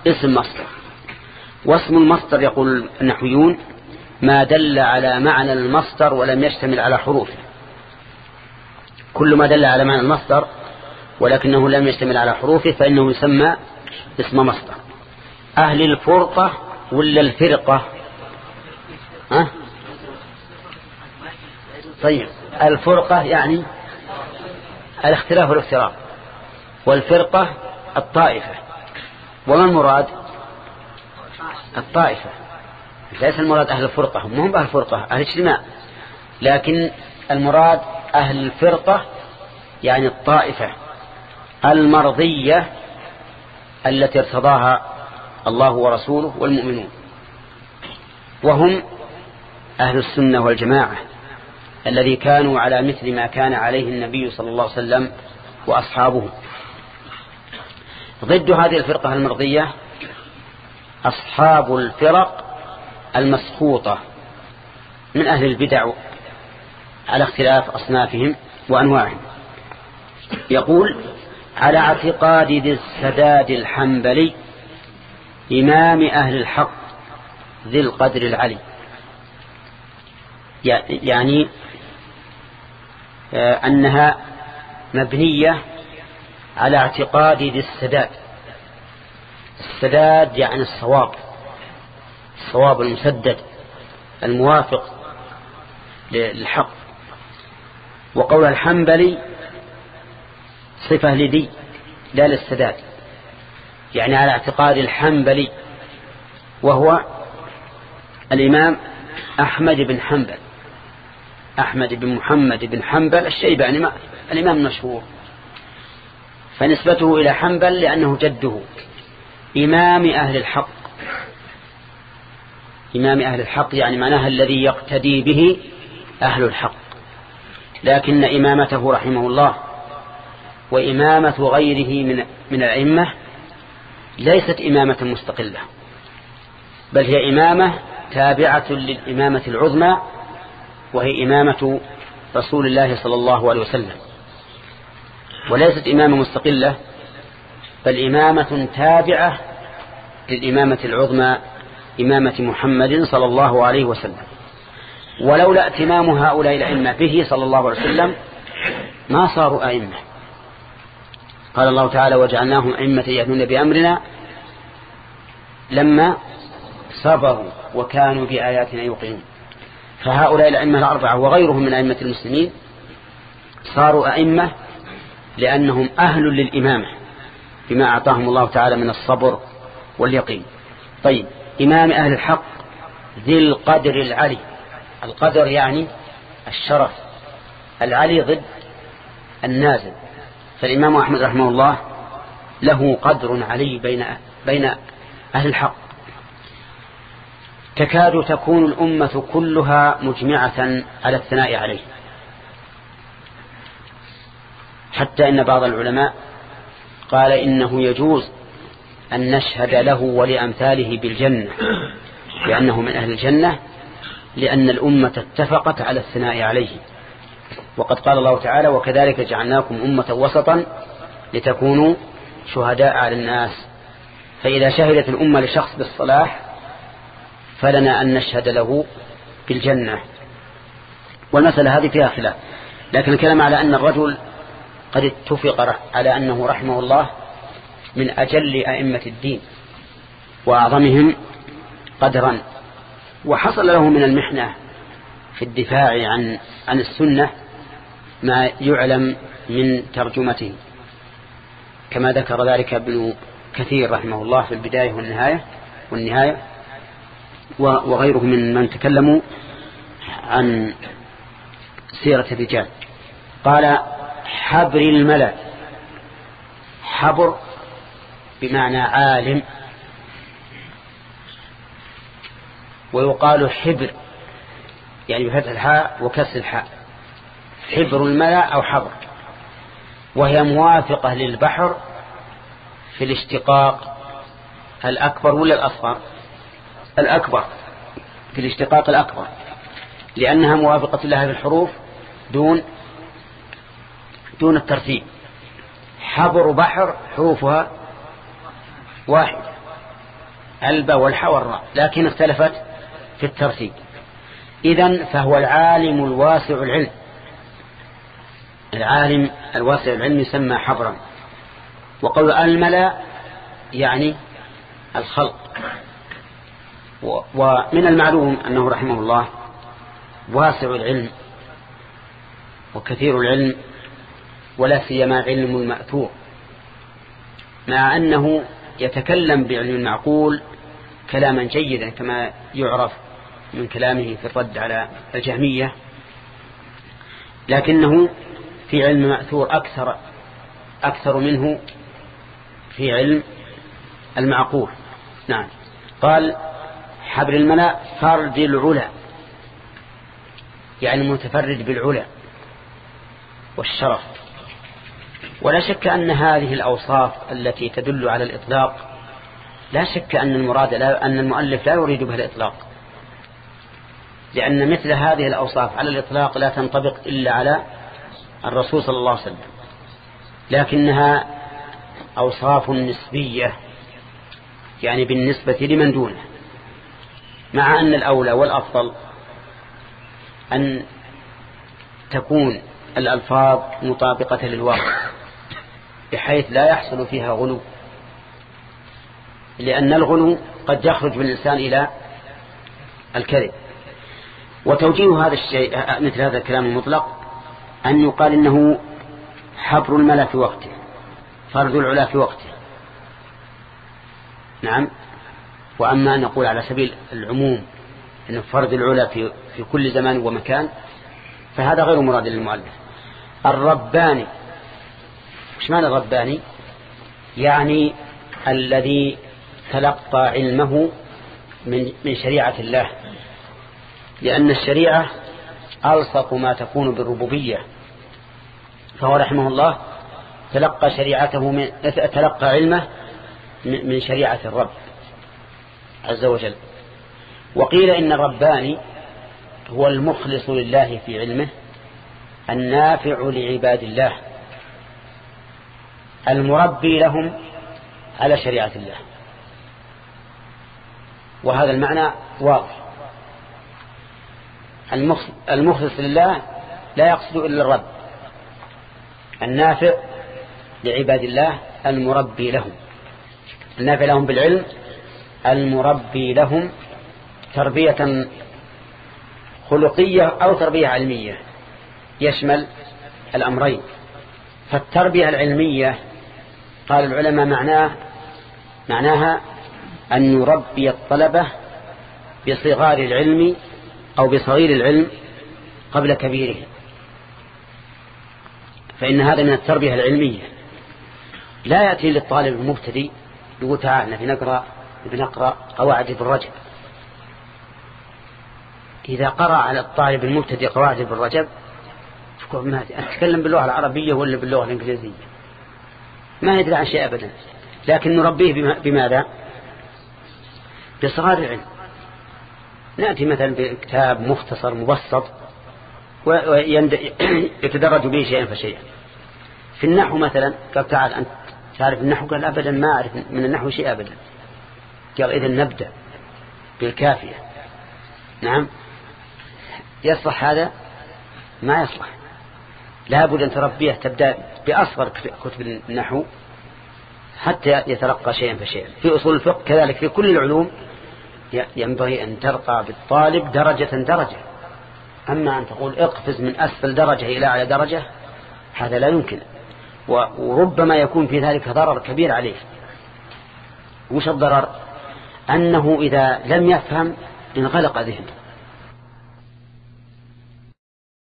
اسم مصدر. واسم المصدر يقول النحويون ما دل على معنى المصدر ولم يشتمل على حروفه. كل ما دل على معنى المصدر ولكنه لم يشتمل على حروفه فإنه يسمى اسم مصدر. أهل الفرقة ولا الفرقة؟ ها؟ طيب الفرقة يعني الاختلاف والافتراق والفرقة الطائفة. وما المراد؟ الطائفة. ليس المراد أهل الفرقة هم هم أهل الفرقة أهل اجتماع لكن المراد أهل الفرقة يعني الطائفة المرضية التي ارتضاها الله ورسوله والمؤمنون. وهم أهل السنة والجماعة الذي كانوا على مثل ما كان عليه النبي صلى الله عليه وسلم وأصحابه. ضد هذه الفرقة المرضية أصحاب الفرق المسخوطة من أهل البدع على اختلاف أصنافهم وأنواعهم. يقول على اعتقاد ذي السداد الحنبلي إمام أهل الحق ذي القدر العلي. يعني آه، أنها مبنية على اعتقاد ذي السداد. السداد يعني الصواب الصواب المسدد الموافق للحق. وقول الحنبلي صفة لدي لا للسداد. يعني على اعتقاد الحنبلي وهو الإمام أحمد بن حنبل. أحمد بن محمد بن حنبل الشيباني الإمام المشهور. فنسبته إلى حنبل لأنه جده. إمام أهل الحق. إمام أهل الحق يعني معناها الذي يقتدي به أهل الحق. لكن إمامته رحمه الله وإمامة غيره من من الأئمة ليست إمامة مستقلة بل هي إمامة تابعة للإمامة العظمى وهي إمامة رسول الله صلى الله عليه وسلم. وليست إمامة مستقلة بل إمامة تابعة للإمامة العظمى إمامة محمد صلى الله عليه وسلم. ولولا اتمام هؤلاء الأئمة به صلى الله عليه وسلم ما صاروا أئمة. قال الله تعالى وجعلناهم أئمة يهدون بأمرنا لما صبروا وكانوا بآياتنا يوقنون. فهؤلاء الأئمة الأربعة وغيرهم من أئمة المسلمين صاروا أئمة لأنهم أهل للإمامة بما أعطاهم الله تعالى من الصبر واليقين. طيب إمام أهل الحق ذي القدر العلي. القدر يعني الشرف. العلي ضد النازل. فالإمام أحمد رحمه الله له قدر علي بين بين أهل الحق. تكاد تكون الأمة كلها مجمعة على الثناء عليه. حتى إن بعض العلماء قال إنه يجوز أن نشهد له ولأمثاله بالجنة لأنه من أهل الجنة لأن الأمة اتفقت على الثناء عليه. وقد قال الله تعالى وكذلك جعلناكم أمة وسطا لتكونوا شهداء على الناس. فإذا شهدت الأمة لشخص بالصلاح فلنا أن نشهد له بالجنة. والمسألة هذه فيها خلاف لكن الكلام على أن الرجل قد اتفق على أنه رحمه الله من أجل أئمة الدين وأعظمهم قدرا. وحصل له من المحنة في الدفاع عن عن السنة ما يعلم من ترجمته كما ذكر ذلك ابن كثير رحمه الله في البداية والنهاية والنهاية وغيره من من تكلموا عن سيرة الرجال. قال حبر الملأ حبر بمعنى عالم. ويقال حبر يعني بفتح الحاء وكسر الحاء. حبر الملأ أو حبر وهي موافقة للبحر في الاشتقاق الأكبر ولا الأصغر؟ الأكبر في الاشتقاق الأكبر لأنها موافقة لها في الحروف دون دون الترتيب. حبر بحر حروفها واحد البا والحاء والراء لكن اختلفت في الترتيب. إذا فهو العالم الواسع العلم. العالم الواسع العلم يسمى حبرا. وقول الملا يعني الخلق. ومن المعلوم أنه رحمه الله واسع العلم وكثير العلم ولا سيما علم المأثور. مع أنه يتكلم بعلم المعقول كلاما جيدا كما يعرف من كلامه في الرد على الجهمية. لكنه في علم مأثور أكثر أكثر منه في علم المعقول. نعم. قال حبر الملا فرد العلا يعني متفرد بالعلا والشرف. ولا شك أن هذه الأوصاف التي تدل على الإطلاق لا شك أن المراد لا أن المؤلف لا يريد بها الإطلاق. لأن مثل هذه الأوصاف على الإطلاق لا تنطبق إلا على الرسول صلى الله عليه وسلم. لكنها أوصاف نسبية يعني بالنسبة لمن دونه. مع أن الأولى والأفضل أن تكون الألفاظ مطابقة للواقع بحيث لا يحصل فيها غلو. لأن الغلو قد يخرج بالإنسان إلى الكذب. وتوجيه هذا الشيء مثل هذا الكلام المطلق أن يقال إنه حبر الملأ في وقته فرد العلا في وقته. نعم. وأما أن نقول على سبيل العموم أن فرد العلا في, في كل زمان ومكان فهذا غير مراد للمؤلف. الرباني مش معنى الرباني؟ يعني الذي تلقى علمه من من شريعة الله. لأن الشريعة ألصق ما تكون بالربوبية. فهو رحمه الله تلقى شريعته من تلقى علمه من شريعة الرب عز وجل. وقيل إن الرباني هو المخلص لله في علمه النافع لعباد الله المربي لهم على شريعة الله. وهذا المعنى واضح. المخلص لله لا يقصد إلا الرب. النافع لعباد الله المربي لهم. النافع لهم بالعلم المربي لهم تربية خلقية أو تربية علمية. يشمل الأمرين. فالتربية العلمية قال العلماء معناه معناها أن نربي الطلبة بصغار العلم أو بصغير العلم قبل كبيره. فإن هذا من التربية العلمية. لا يأتي للطالب المبتدئ يقول تعال نبي نقرأ بنقرأ قواعد ابن رجب. إذا قرأ على الطالب المبتدئ قواعد ابن رجب أتكلم باللغة العربية ولا باللغة الإنجليزية؟ ما يدري عن شيء أبدا. لكن نربيه بماذا؟ بصغار العلم. نأتي مثلا بكتاب مختصر مبسط ويتدرج *clears throat* به شيئا فشيئا. في النحو مثلا قال تعال أنت تعرف النحو؟ قال أبدا ما أعرف من النحو شيء أبدا. قال إذا نبدأ بالكافية. نعم. يصلح هذا؟ ما يصلح. لابد أن تربيه تبدأ بأصغر كتب النحو حتى يتلقى شيئا فشيئا. في أصول الفقه كذلك في كل العلوم ينبغي أن ترقى بالطالب درجة درجة. أما أن تقول اقفز من أسفل درجة إلى أعلى درجة هذا لا يمكن. وربما يكون في ذلك ضرر كبير عليه. وش الضرر؟ أنه إذا لم يفهم انغلق ذهنه.